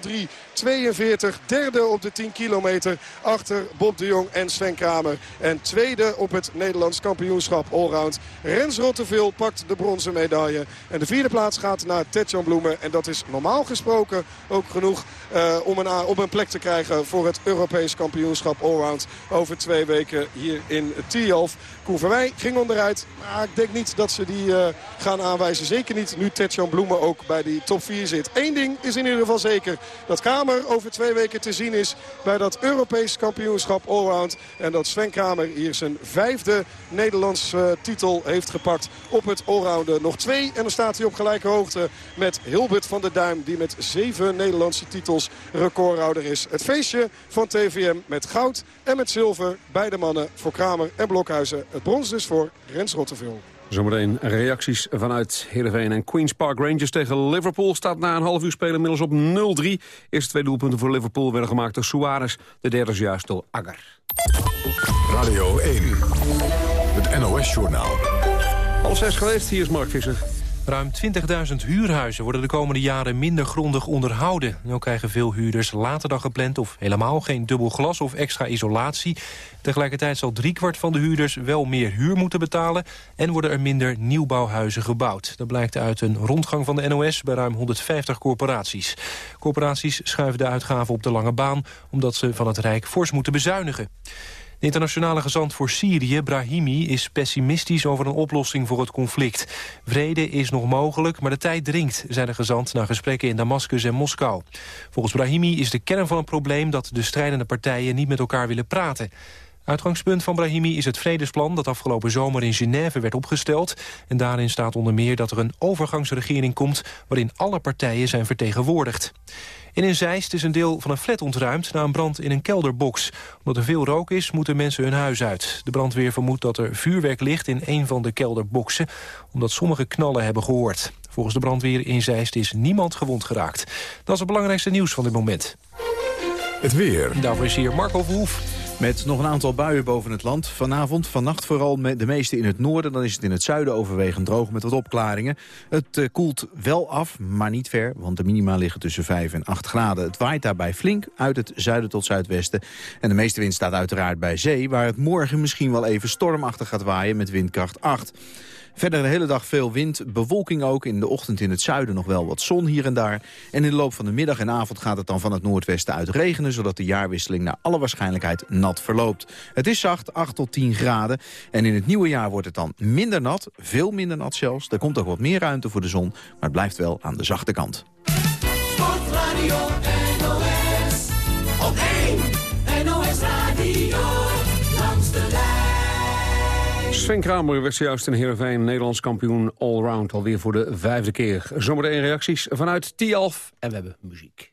13.03 42. Derde op de 10 kilometer achter Bob de Jong en Sven Kramer. En tweede op het Nederlands kampioenschap allround. Rens Rotteveel pakt de bronzen medaille. En de vierde plaats gaat naar Tetjan Bloemen. En dat is normaal gesproken ook genoeg uh, om, een, om een plek te krijgen voor het Europees kampioenschap allround. Over twee weken hier in Tialf. Koen ging onderuit. Maar ik denk niet dat ze die uh, gaan aanwijzen. Zeker niet nu Tetjan Bloemen ook bij die top 4 zit. Eén ding is in ieder geval zeker. Dat Kramer over twee weken te zien is bij dat Europees kampioenschap allround. En dat Sven Kramer hier zijn vijfde Nederlandse uh, titel heeft gepakt op het allrounden. Nog twee en dan staat hij op gelijke hoogte met Hilbert van der Duim. Die met zeven Nederlandse titels recordhouder is. Het feestje van TVM met goud en met zilver. Beide mannen voor Kramer en Blokhuizen. Het brons dus voor Rens Rotteveel. Zometeen reacties vanuit Heerenveen en Queen's Park Rangers tegen Liverpool. Staat na een half uur spelen inmiddels op 0-3. Eerste twee doelpunten voor Liverpool werden gemaakt door Suarez. De derde is juist door Agger. Radio 1, het NOS-journaal. Half zes geweest, hier is Mark Visser. Ruim 20.000 huurhuizen worden de komende jaren minder grondig onderhouden. Nu krijgen veel huurders later dan gepland of helemaal geen dubbel glas of extra isolatie. Tegelijkertijd zal driekwart van de huurders wel meer huur moeten betalen... en worden er minder nieuwbouwhuizen gebouwd. Dat blijkt uit een rondgang van de NOS bij ruim 150 corporaties. Corporaties schuiven de uitgaven op de lange baan... omdat ze van het Rijk fors moeten bezuinigen. De internationale gezant voor Syrië, Brahimi, is pessimistisch over een oplossing voor het conflict. Vrede is nog mogelijk, maar de tijd dringt, zei de gezant na gesprekken in Damascus en Moskou. Volgens Brahimi is de kern van het probleem dat de strijdende partijen niet met elkaar willen praten. Uitgangspunt van Brahimi is het vredesplan dat afgelopen zomer in Genève werd opgesteld. En daarin staat onder meer dat er een overgangsregering komt waarin alle partijen zijn vertegenwoordigd. En in Zeist is een deel van een flat ontruimd na een brand in een kelderbox. Omdat er veel rook is, moeten mensen hun huis uit. De brandweer vermoedt dat er vuurwerk ligt in een van de kelderboxen... omdat sommige knallen hebben gehoord. Volgens de brandweer in Zeist is niemand gewond geraakt. Dat is het belangrijkste nieuws van dit moment. Het weer. Daarvoor is hier Marco Verhoef. Met nog een aantal buien boven het land. Vanavond, vannacht vooral de meeste in het noorden. Dan is het in het zuiden overwegend droog met wat opklaringen. Het uh, koelt wel af, maar niet ver. Want de minima liggen tussen 5 en 8 graden. Het waait daarbij flink uit het zuiden tot zuidwesten. En de meeste wind staat uiteraard bij zee. Waar het morgen misschien wel even stormachtig gaat waaien met windkracht 8. Verder de hele dag veel wind, bewolking ook. In de ochtend in het zuiden nog wel wat zon hier en daar. En in de loop van de middag en avond gaat het dan van het noordwesten uit regenen... zodat de jaarwisseling naar alle waarschijnlijkheid nat verloopt. Het is zacht, 8 tot 10 graden. En in het nieuwe jaar wordt het dan minder nat, veel minder nat zelfs. Er komt ook wat meer ruimte voor de zon, maar het blijft wel aan de zachte kant. Sportradio NOS, op Sven Kramer werd zojuist in Heerenveen Nederlands kampioen allround. Alweer voor de vijfde keer. Zometeen reacties vanuit Tialf. En we hebben muziek.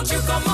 Don't you come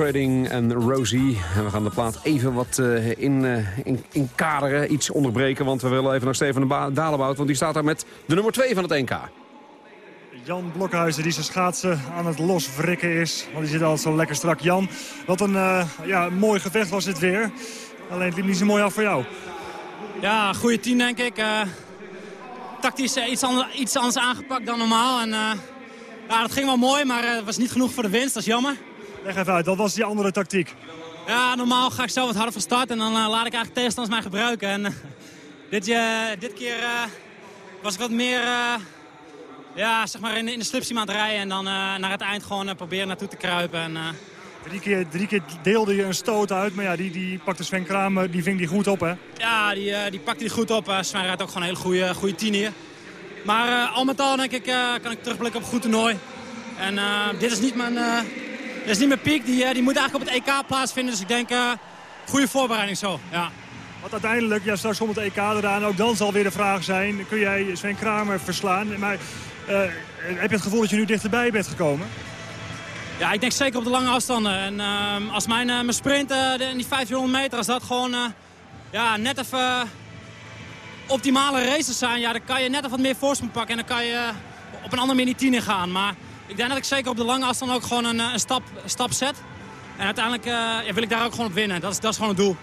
Armatrading en Rosie. En we gaan de plaat even wat eh, in, eh, in, in kaderen, iets onderbreken. Want we willen even naar Steven Dalebout. Want die staat daar met de nummer 2 van het NK. Jan Blokhuizen die zijn schaatsen aan het loswrikken is. Want die zit altijd zo lekker strak. Jan, wat een eh, ja, mooi gevecht was dit weer. Alleen het liep niet zo mooi af voor jou. Ja, goede team denk ik. Eh, tactisch iets, ander- iets anders aangepakt dan normaal. En, eh, ja, dat ging wel mooi, maar het was niet genoeg voor de winst. Dat is jammer. Leg even uit, wat was die andere tactiek? Ja, normaal ga ik zo wat harder van start en dan eh, laat ik eigenlijk tegenstanders mij gebruiken. En eh, *laughs* dit, eh, dit keer was ik wat meer ja, zeg maar in, de- in de slipstream aan het rijden. En dan naar het eind gewoon proberen naartoe te kruipen. En, Drie keer, drie keer deelde je een stoot uit, maar ja, die, die pakte Sven Kramer, die ving die goed op, hè? Ja, die, die pakte hij goed op. Uh, Sven rijdt ook gewoon een hele goede, goede tien hier. Maar al met al denk ik, kan ik terugblikken op een goed toernooi. En dit is niet mijn, dit is niet mijn piek. Die, eh, die moet eigenlijk op het EK plaatsvinden. Dus ik denk, eh, goede voorbereiding zo. Ja. Want uiteindelijk, ja, straks komt het EK eraan, ook dan zal weer de vraag zijn... kun jij Sven Kramer verslaan? Maar eh, heb je het gevoel dat je nu dichterbij bent gekomen? ja, ik denk zeker op de lange afstanden. En ehm, als mijn, mijn sprint, de- die 1500 meter, als dat gewoon ja, net even optimale races zijn... Ja, dan kan je net even wat meer voorsprong pakken en dan kan je op een andere manier die tien in gaan. Maar ik denk dat ik zeker op de lange afstand ook gewoon een, eh, een stap, stap zet. En uiteindelijk eh, ja, wil ik daar ook gewoon op winnen. Dat is, dat is gewoon het doel.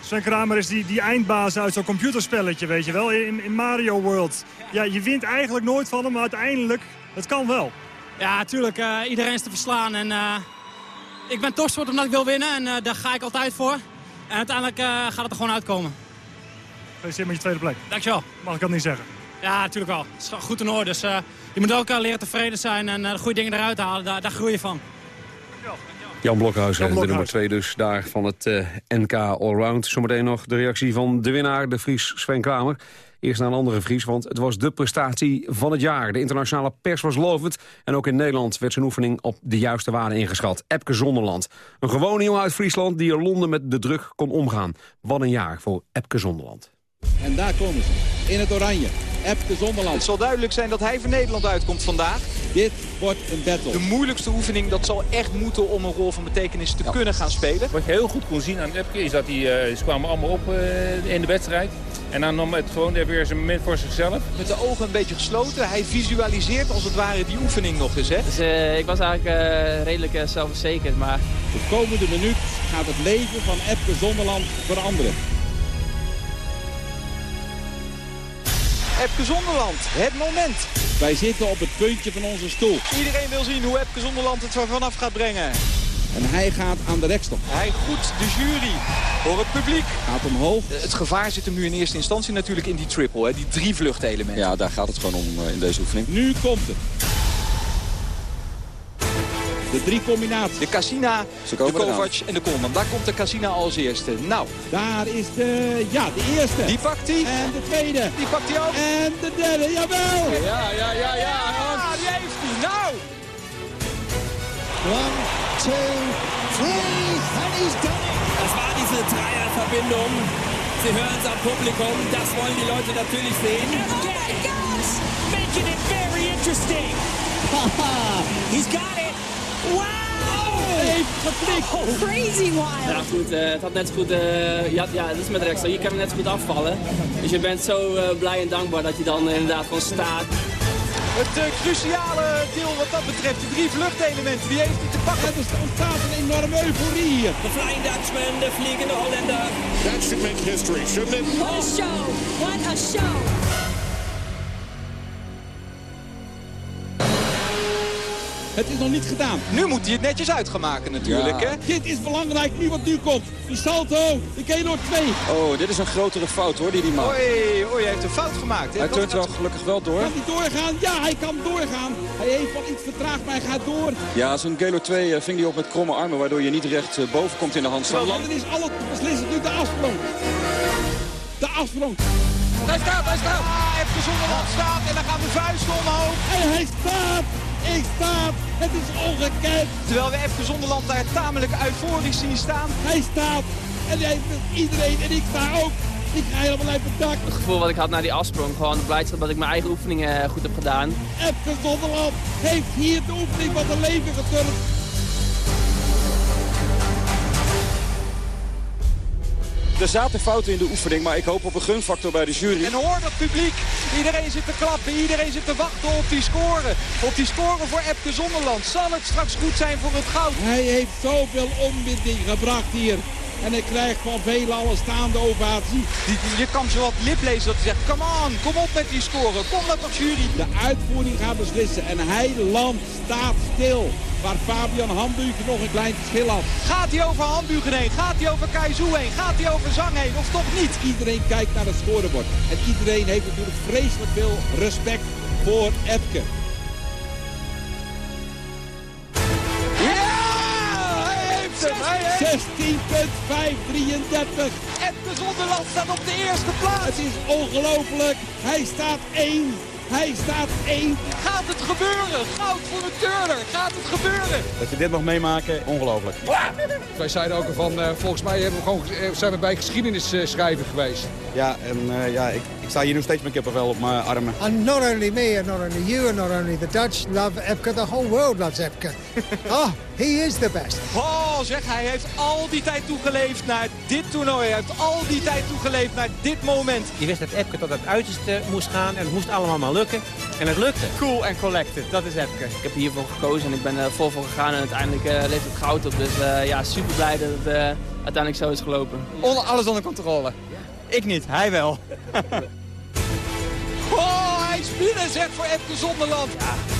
Sven Kramer is die, die eindbaas uit zo'n computerspelletje, weet je wel, in, in Mario World. Ja, je wint eigenlijk nooit van hem, maar uiteindelijk, het kan wel. Ja, natuurlijk. eh, iedereen is te verslaan. En, ik ben topsport omdat ik wil winnen en daar ga ik altijd voor. En uiteindelijk gaat het er gewoon uitkomen. Gefeliciteerd met je tweede plek. Dankjewel. Mag ik dat niet zeggen? Ja, natuurlijk wel. Het is goed in orde. Dus je moet ook eh, leren tevreden zijn en eh, de goede dingen eruit halen. Daar, daar groei je van. Jan Blokhuizen, Jan de nummer 2 dus daar van het eh, NK Allround. Zometeen nog de reactie van de winnaar, de Fries Sven Kramer. Eerst naar een andere Fries, want het was de prestatie van het jaar. De internationale pers was lovend. En ook in Nederland werd zijn oefening op de juiste waarde ingeschat. Epke Zonderland. Een gewone jongen uit Friesland die in Londen met de druk kon omgaan. Wat een jaar voor Epke Zonderland. En daar komen ze, in het oranje. Epke Zonderland. Het zal duidelijk zijn dat hij voor Nederland uitkomt vandaag. Dit wordt een battle. De moeilijkste oefening, dat zal echt moeten om een rol van betekenis te kunnen gaan spelen. Wat je heel goed kon zien aan Epke is dat die, eh, ze kwamen allemaal op eh, in de wedstrijd. En dan nam het gewoon weer zijn moment voor zichzelf. Met de ogen een beetje gesloten. Hij visualiseert als het ware die oefening nog eens. Hè? Dus eh, ik was eigenlijk eh, redelijk eh, zelfverzekerd, maar... De komende minuut gaat het leven van Epke Zonderland veranderen. Epke Zonderland, het moment. Wij zitten op het puntje van onze stoel. Iedereen wil zien hoe Epke Zonderland het er vanaf gaat brengen. En hij gaat aan de rekstok. Hij goed de jury voor het publiek. Gaat omhoog. Het gevaar zit hem nu in eerste instantie natuurlijk in die triple, hè? die drie vluchtelementen. Ja, daar gaat het gewoon om eh, in deze oefening. Nu komt het. De drie combinaties. De Cassina, de Kovac en de Koolman. Daar komt de Cassina als eerste. Nou. Daar is de, ja, de eerste. Die pakt hij. En de tweede. Die pakt hij ook. En de derde, jawel. Ja, ja, ja, ja. Ah, die heeft hij. Nou. One, two, three, and he's done it. Das war diese Dreierverbindung. Sie hören es am Publikum. Das wollen die Leute natürlich sehen. Oh my gosh! Making it very interesting. he's got it. Wow! Oh, crazy wild. Ja goed, eh, het had net zo goed, eh, ja, ja, het is met rechts, je kan hem net zo goed afvallen. Dus je bent zo eh, blij en dankbaar dat je dan inderdaad gewoon staat. Het cruciale deel wat dat betreft, de drie vluchtelementen, die heeft hij te pakken. En er ontstaat een enorme euforie hier. The Flying Dutchman, de vliegende Hollander. That should make history, shouldn't it? What a show! What a show! Het is nog niet gedaan. Nu moet hij het netjes uit gaan maken natuurlijk, Ja. hè? Dit is belangrijk, nu wat nu komt. Die salto, de Kelo 2. Oh, dit is een grotere fout hoor, die hij maakt. Oei, oei, hij heeft een fout gemaakt. hè? Hij turnt wel gaat- gelukkig wel door. Kan hij doorgaan? Ja, hij kan doorgaan. Hij heeft wel iets vertraagd, maar hij gaat door. Ja, zijn Gelo 2 eh, ving hij op met kromme armen, waardoor je niet recht eh, boven komt in de handstand. Dan is alles beslissend nu de afsprong. De afsprong. Hij staat, hij staat. Ah, even zonder hand staat en dan gaan de vuisten omhoog. En hij staat. Ik staat. Het is ongekend. Terwijl we even Zonderland daar tamelijk euforisch zien staan. Hij staat. En hij, iedereen en ik sta ook. Ik ga helemaal uit het dak. Het gevoel wat ik had na die afsprong, gewoon de blijdschap dat ik mijn eigen oefeningen eh, goed heb gedaan. Epke Zonderland heeft hier de oefening van zijn leven geturnd. Er zaten fouten in de oefening, maar ik hoop op een gunfactor bij de jury. En hoor dat publiek. Iedereen zit te klappen. Iedereen zit te wachten op die score. Op die score voor Epke Zonderland. Zal het straks goed zijn voor het goud? Hij heeft zoveel onbinding gebracht hier. En hij krijgt van velen al een staande ovatie. Die, die- je kan zo wat lip lezen dat hij zegt, come on, kom op met die score. Kom dat toch jury. De uitvoering gaat beslissen. En hij landt, staat stil. Waar Fabian Hambuken nog een klein verschil had. Gaat hij over Hambugen heen? Gaat hij over Kaizu heen? Gaat hij over Zang heen? Of toch niet? Iedereen kijkt naar het scorebord. En iedereen heeft natuurlijk vreselijk veel respect voor Epke. Ja! Hij heeft hem! Hij heeft 16.533. Epke Zonderland staat op de eerste plaats. Het is ongelooflijk. Hij staat 1. Hij staat 1. Gaat het gebeuren? Goud voor de turner. Gaat het gebeuren? Dat we dit nog meemaken, ongelooflijk. Wij zeiden ook van, eh, volgens mij hebben we gewoon, eh, zijn we bij geschiedenis eh, schrijven geweest. Ja, en eh, ja, ik, ik sta hier nog steeds met kippenvel op mijn armen. And not only me, and not only you, and not only the Dutch love Epke, the whole world loves Epke. *laughs* oh, he is the best. Oh, zeg, hij heeft al die tijd toegeleefd naar dit toernooi. Hij heeft al die tijd toegeleefd naar dit moment. Je wist dat Epke tot het uiterste moest gaan en het moest allemaal maar lukken. En het lukte. Cool en collected, dat is Epke. Ik heb hiervoor gekozen en ik ben er vol voor gegaan en uiteindelijk eh, levert het goud op. Dus eh, ja, super blij dat het uiteindelijk zo is gelopen. Onder, alles onder controle. Ik niet, hij wel. *laughs* oh, hij is binnen, zeg, voor Epke Zonderland.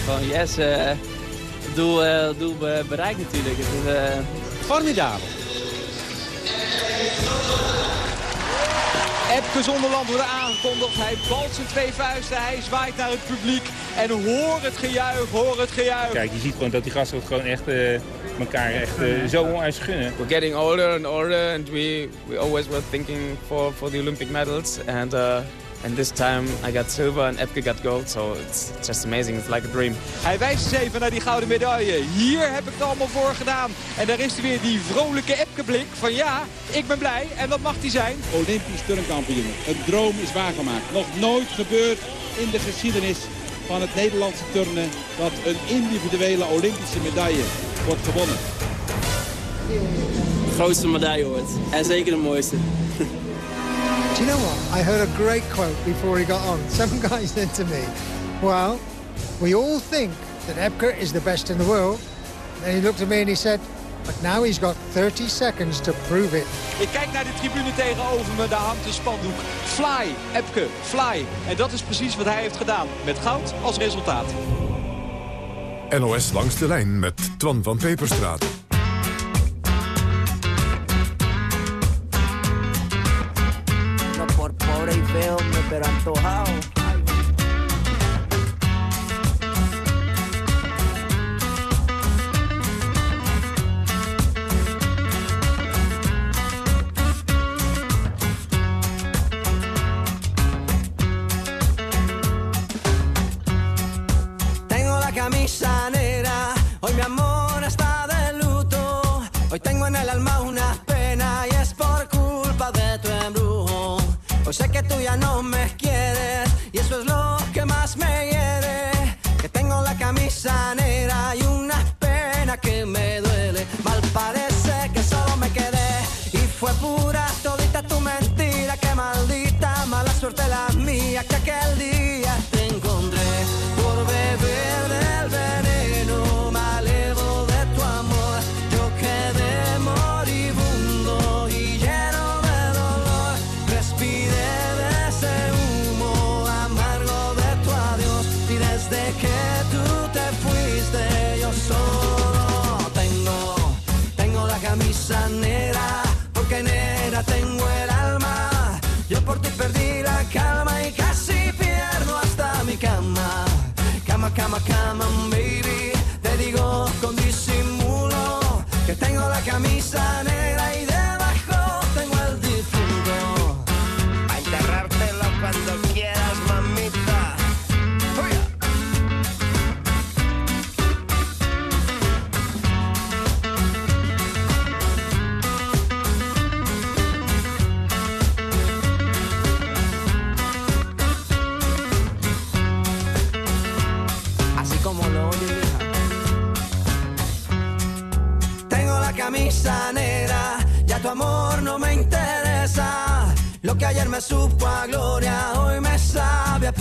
Gewoon yes, eh, het doel, eh, doel be- bereikt natuurlijk. Het is, eh, Formidabel. Epke Zonderland wordt aangekondigd. Hij balt zijn twee vuisten. Hij zwaait naar het publiek. En hoor het gejuich, hoor het gejuich. Kijk, je ziet gewoon dat die gasten ook gewoon echt eh, elkaar echt eh, zo onwijs gunnen. We're getting older and older and we, we always were thinking for, for the Olympic medals. And, uh, and this time I got silver and Epke got gold. So it's just amazing. It's like a dream. Hij wijst eens even naar die gouden medaille. Hier heb ik het allemaal voor gedaan. En daar is er weer die vrolijke Epke-blik van ja, ik ben blij. En dat mag hij zijn. Olympisch turnkampioen. Een droom is waargemaakt. Nog nooit gebeurd in de geschiedenis van het Nederlandse turnen... dat een individuele Olympische medaille wordt gewonnen. Grootste medaille ooit. En zeker de mooiste. Do you know what? I heard a great quote before he got on. Some guy said to me, well, we all think that Epke is the best in the world. Then he looked at me and he said, but now he's got 30 seconds to prove it. Ik kijk naar de tribune tegenover me. Daar hangt een spandoek. Fly, Epke, fly. En dat is precies wat hij heeft gedaan. Met goud als resultaat. NOS langs de lijn met Twan van Peperstraat. Me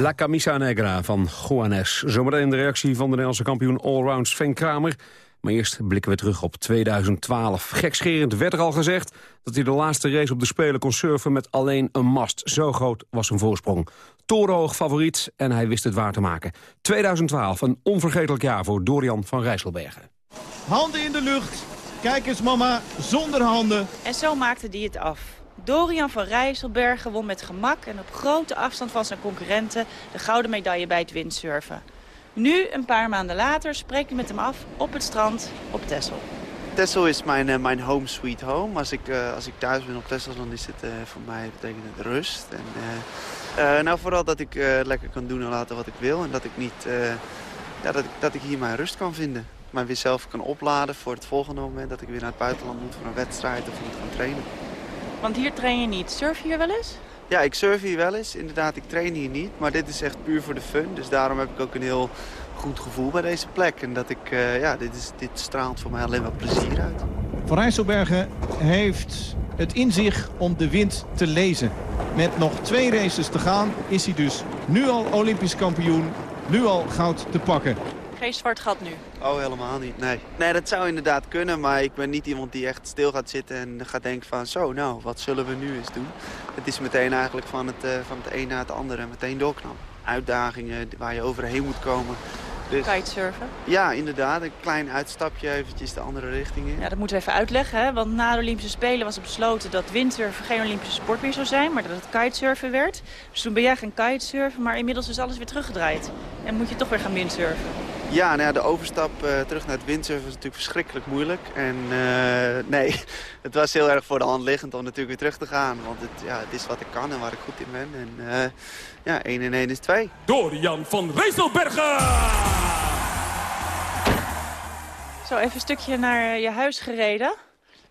La Camisa Negra van Juanes. Zometeen de reactie van de Nederlandse kampioen Allround Sven Kramer. Maar eerst blikken we terug op 2012. Gekscherend werd er al gezegd dat hij de laatste race op de Spelen kon surfen met alleen een mast. Zo groot was zijn voorsprong. Torenhoog favoriet en hij wist het waar te maken. 2012, een onvergetelijk jaar voor Dorian van Rijsselbergen. Handen in de lucht. Kijk eens mama, zonder handen. En zo maakte hij het af. Dorian van Rijsselbergen won met gemak en op grote afstand van zijn concurrenten de gouden medaille bij het windsurfen. Nu, een paar maanden later, spreek ik met hem af op het strand op Texel. Texel is mijn, eh, mijn home sweet home. Als ik, eh, als ik thuis ben op Texel, dan is het eh, voor mij betekent het rust. En, nou, vooral dat ik lekker kan doen en laten wat ik wil. En dat ik, niet, ja, dat ik, dat ik hier mijn rust kan vinden. Maar weer zelf kan opladen voor het volgende moment dat ik weer naar het buitenland moet voor een wedstrijd of moet gaan trainen. Want hier train je niet. Surf je hier wel eens? Ja, ik surf hier wel eens. Inderdaad, ik train hier niet. Maar dit is echt puur voor de fun. Dus daarom heb ik ook een heel goed gevoel bij deze plek. En dat ik, eh, ja, dit, is, dit straalt voor mij alleen maar plezier uit. Van Rijsselbergen heeft het in zich om de wind te lezen. Met nog twee races te gaan is hij dus nu al Olympisch kampioen. Nu al goud te pakken. Geen zwart gat nu. Oh, helemaal niet. Nee. nee, dat zou inderdaad kunnen. Maar ik ben niet iemand die echt stil gaat zitten en gaat denken van... zo, nou, wat zullen we nu eens doen? Het is meteen eigenlijk van het, eh, van het een naar het andere meteen doorknappen. Uitdagingen waar je overheen moet komen. Dus, Kitesurfen. ja, inderdaad. Een klein uitstapje eventjes de andere richting in. Ja, dat moeten we even uitleggen. Hè? Want na de Olympische Spelen was er besloten dat windsurfen geen Olympische sport meer zou zijn. Maar dat het kitesurfen werd. Dus toen ben jij gaan kitesurfen. Maar inmiddels is alles weer teruggedraaid. En moet je toch weer gaan windsurfen. Ja, nou ja, de overstap eh, terug naar het windsurfen is natuurlijk verschrikkelijk moeilijk. En eh, *laughs* nee, het was heel erg voor de hand liggend om natuurlijk weer terug te gaan. Want het, ja, het is wat ik kan en waar ik goed in ben. En eh, ja, 1 en 1 is 2. Dorian van Rijsselbergen! Zo, even een stukje naar je huis gereden.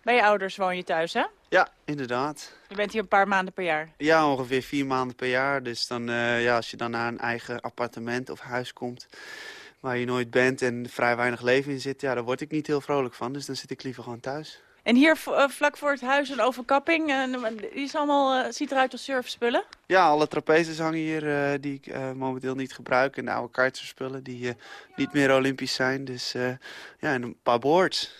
Bij je ouders woon je thuis, hè? Ja, inderdaad. Je bent hier een paar maanden per jaar. Ja, ongeveer vier maanden per jaar. Dus dan, eh, ja, als je dan naar een eigen appartement of huis komt... waar je nooit bent en vrij weinig leven in zit... ja, daar word ik niet heel vrolijk van. Dus dan zit ik liever gewoon thuis. En hier eh, vlak voor het huis een overkapping. die is allemaal, eh, ziet eruit als surfspullen. Ja, alle trapezes hangen hier eh, die ik eh, momenteel niet gebruik. En de oude kartserspullen die eh, niet meer olympisch zijn. Dus eh, ja, en een paar boards.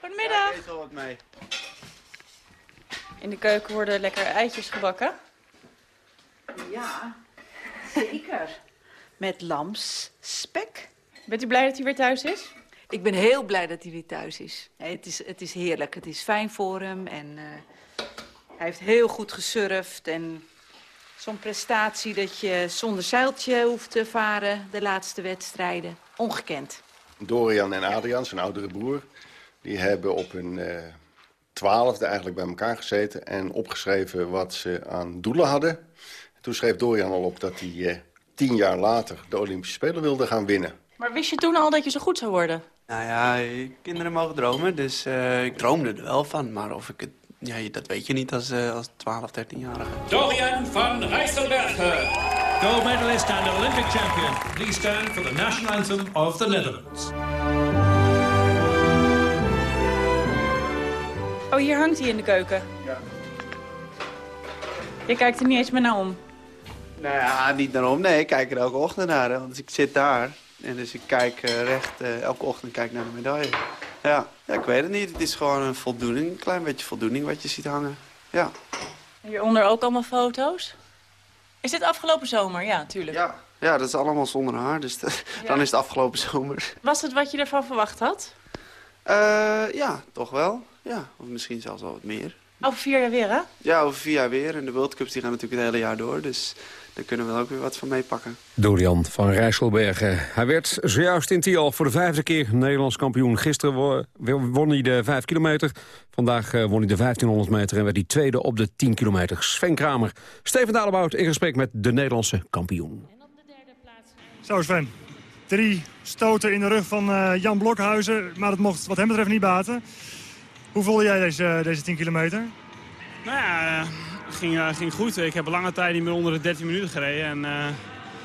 Goedemiddag. eet wel wat mee. In de keuken worden lekker eitjes gebakken. Ja, zeker. Met lamsspek. Bent u blij dat hij weer thuis is? Ik ben heel blij dat hij weer thuis is. Nee, het, is het is heerlijk. Het is fijn voor hem. En eh, hij heeft heel goed gesurfd. En zo'n prestatie dat je zonder zeiltje hoeft te varen de laatste wedstrijden. Ongekend. Dorian en Adriaan, zijn oudere broer, die hebben op hun eh, twaalfde eigenlijk bij elkaar gezeten... en opgeschreven wat ze aan doelen hadden. Toen schreef Dorian al op dat hij eh, tien jaar later de Olympische Spelen wilde gaan winnen. Maar wist je toen al dat je zo goed zou worden? Nou ja, kinderen mogen dromen, dus eh, ik droomde er wel van. Maar of ik het, ja, dat weet je niet als, eh, als 12, 13-jarige. Dorian van Rijsselbergen. Gold medalist and Olympic champion. Please stand for the national anthem of the Netherlands. Oh, hier hangt hij in de keuken. Ja. Je kijkt er niet eens meer naar om. Nou ja, niet daarom. Nee, ik kijk er elke ochtend naar. Hè, want ik zit daar. En dus ik kijk eh, recht, eh, elke ochtend kijk naar de medaille. Ja. ja, ik weet het niet. Het is gewoon een voldoening. Een klein beetje voldoening wat je ziet hangen. Ja. Hieronder ook allemaal foto's. Is dit afgelopen zomer? Ja, tuurlijk. Ja, ja dat is allemaal zonder haar. Dus de- *laughs* dan is het afgelopen zomer. Was het wat je ervan verwacht had? Eh, ja, toch wel. Ja, of misschien zelfs wel wat meer. Over vier jaar weer, hè? Ja, over vier jaar weer. En de World Cups die gaan natuurlijk het hele jaar door. Dus daar kunnen we ook weer wat van meepakken. Dorian van Rijsselbergen. Hij werd zojuist in Tial voor de vijfde keer Nederlands kampioen. Gisteren wo- won hij de 5 kilometer. Vandaag eh, won hij de 1500 meter en werd hij tweede op de 10 kilometer. Sven Kramer, Steven Dalebout in gesprek met de Nederlandse kampioen. Zo Sven, drie stoten in de rug van eh, Jan Blokhuizen. Maar dat mocht wat hem betreft niet baten. Hoe voelde jij deze, deze 10 kilometer? Nou ja, ging, eh, ging goed. Ik heb lange tijd niet meer onder de 13 minuten gereden. En eh,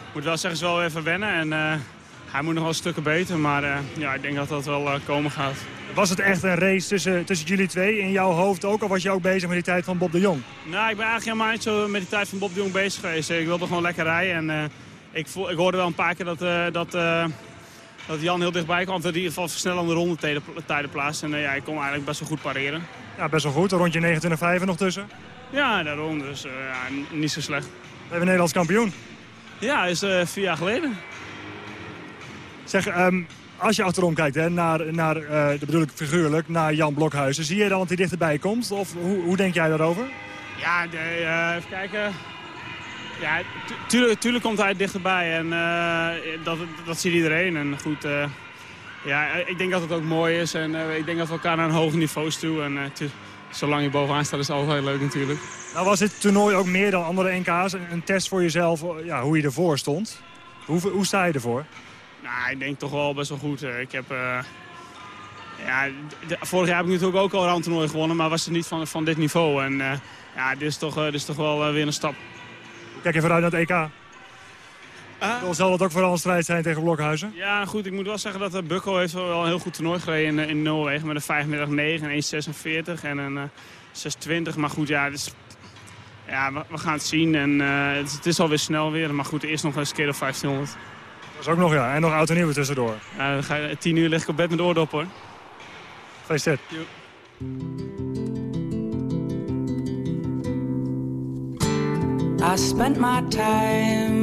ik moet wel zeggen, ze wel even wennen. En eh, hij moet nog wel stukken beter. Maar ja, ik denk dat dat wel komen gaat. Was het echt een race tussen, tussen jullie twee? In jouw hoofd ook? Of was je ook bezig met die tijd van Bob de Jong? Nou, ik ben eigenlijk helemaal niet zo met die tijd van Bob de Jong bezig geweest. Ik wilde gewoon lekker rijden. En ik, voel, ik hoorde wel een paar keer dat, dat, dat Jan heel dichtbij kwam. Dat in ieder geval versnellende rondetijden tijden plaats. En ja, ik kon eigenlijk best wel goed pareren. Ja, best wel goed. Een rondje 29,5 nog tussen. Ja, daarom. Dus eh, ja, niet zo slecht. We hebben Nederlands kampioen. Ja, is eh, vier jaar geleden. Zeg, ehm, als je achterom kijkt, hè, naar, naar, eh, dat bedoel ik figuurlijk, naar Jan Blokhuizen. Zie je dan dat hij dichterbij komt? Of hoe, hoe denk jij daarover? Ja, even kijken. Ja, tu- tuurlijk, tuurlijk komt hij dichterbij en dat, dat ziet iedereen. En goed, ja, ik denk dat het ook mooi is en ik denk dat we elkaar naar een hoog niveau toe. En zolang je bovenaan staat is het altijd leuk natuurlijk. Nou was dit toernooi ook meer dan andere NK's. Een, een test voor jezelf, ja, hoe je ervoor stond. Hoe, hoe sta je ervoor? Nou, ik denk toch wel best wel goed. Eh, Ik heb, eh, ja, de- vorig jaar heb ik natuurlijk ook al een toernooi gewonnen, maar was het niet van, van dit niveau. En eh, ja, dit is toch, eh, dit is toch wel weer een stap. Kijk je vooruit naar het EK. Dan zal het ook vooral een strijd zijn tegen Blokhuizen. Ja, goed, ik moet wel zeggen dat uh, Bukko heeft wel een heel goed toernooi gereden in, eh, in Noorwegen. Met een 5 een 1,46 en een eh 6,20. Maar goed, ja, dus, ja we, we gaan het zien. En eh, het, het is alweer snel weer. Maar goed, eerst nog eens een keer op 1500. Dat is ook nog, ja. En nog oud en nieuw tussendoor. Ja, dan ga je, 10 uur lig ik op bed met de oordop, hoor. Gefeliciteerd. I spent my time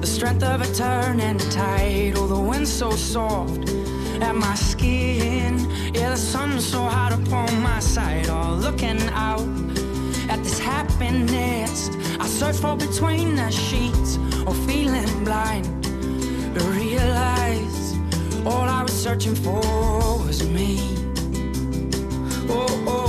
the strength of a turn and a tide. Oh, the wind's so soft at my skin. Yeah, the sun's so hot upon my side, all looking out at this happiness. I search for between the sheets or feeling blind to realize all I was searching for was me. Oh, oh,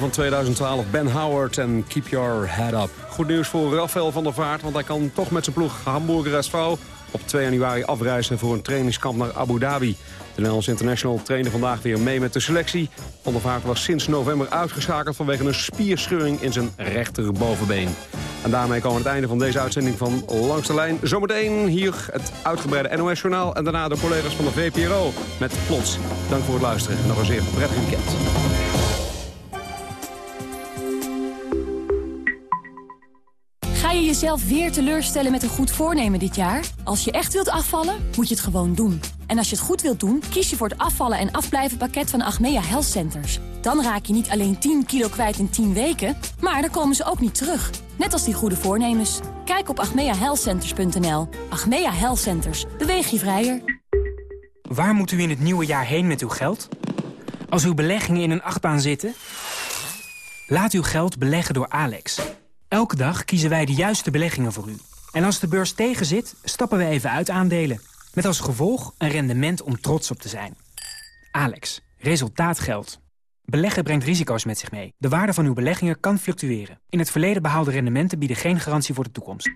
van 2012, Ben Howard en Keep Your Head Up. Goed nieuws voor Rafael van der Vaart, want hij kan toch met zijn ploeg Hamburger SV op 2 januari afreizen voor een trainingskamp naar Abu Dhabi. De Nederlands International trainde vandaag weer mee met de selectie. Van der Vaart was sinds november uitgeschakeld vanwege een spierscheuring in zijn rechterbovenbeen. En daarmee komen we het einde van deze uitzending van Langs de Lijn. Zometeen hier het uitgebreide NOS-journaal en daarna de collega's van de VPRO met Plots. Dank voor het luisteren en nog een zeer prettig weekend. Jezelf weer teleurstellen met een goed voornemen dit jaar? Als je echt wilt afvallen, moet je het gewoon doen. En als je het goed wilt doen, kies je voor het afvallen en afblijven pakket van Achmea Health Centers. Dan raak je niet alleen 10 kilo kwijt in 10 weken, maar dan komen ze ook niet terug. Net als die goede voornemens. Kijk op achmeahealthcenters.nl. Achmea Health Centers. Beweeg je vrijer. Waar moet u in het nieuwe jaar heen met uw geld? Als uw beleggingen in een achtbaan zitten? Laat uw geld beleggen door Alex. Elke dag kiezen wij de juiste beleggingen voor u. En als de beurs tegenzit, stappen we even uit aandelen. Met als gevolg een rendement om trots op te zijn. Alex, resultaat geldt. Beleggen brengt risico's met zich mee. De waarde van uw beleggingen kan fluctueren. In het verleden behaalde rendementen bieden geen garantie voor de toekomst.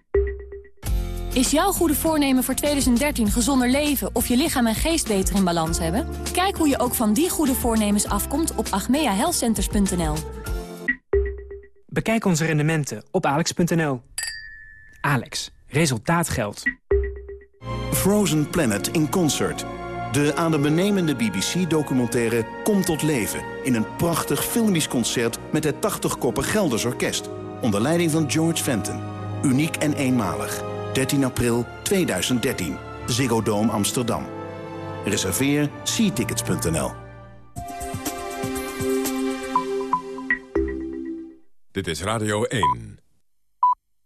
Is jouw goede voornemen voor 2013 gezonder leven of je lichaam en geest beter in balans hebben? Kijk hoe je ook van die goede voornemens afkomt op achmeahealthcenters.nl. Bekijk onze rendementen op alex.nl. Alex, resultaat geldt. Frozen Planet in Concert. De aan de benemende BBC-documentaire Komt tot leven... in een prachtig filmisch concert met het 80-koppig Gelders Orkest... onder leiding van George Fenton. Uniek en eenmalig. 13 april 2013. Ziggo Dome Amsterdam. Reserveer seatickets.nl. Dit is Radio 1.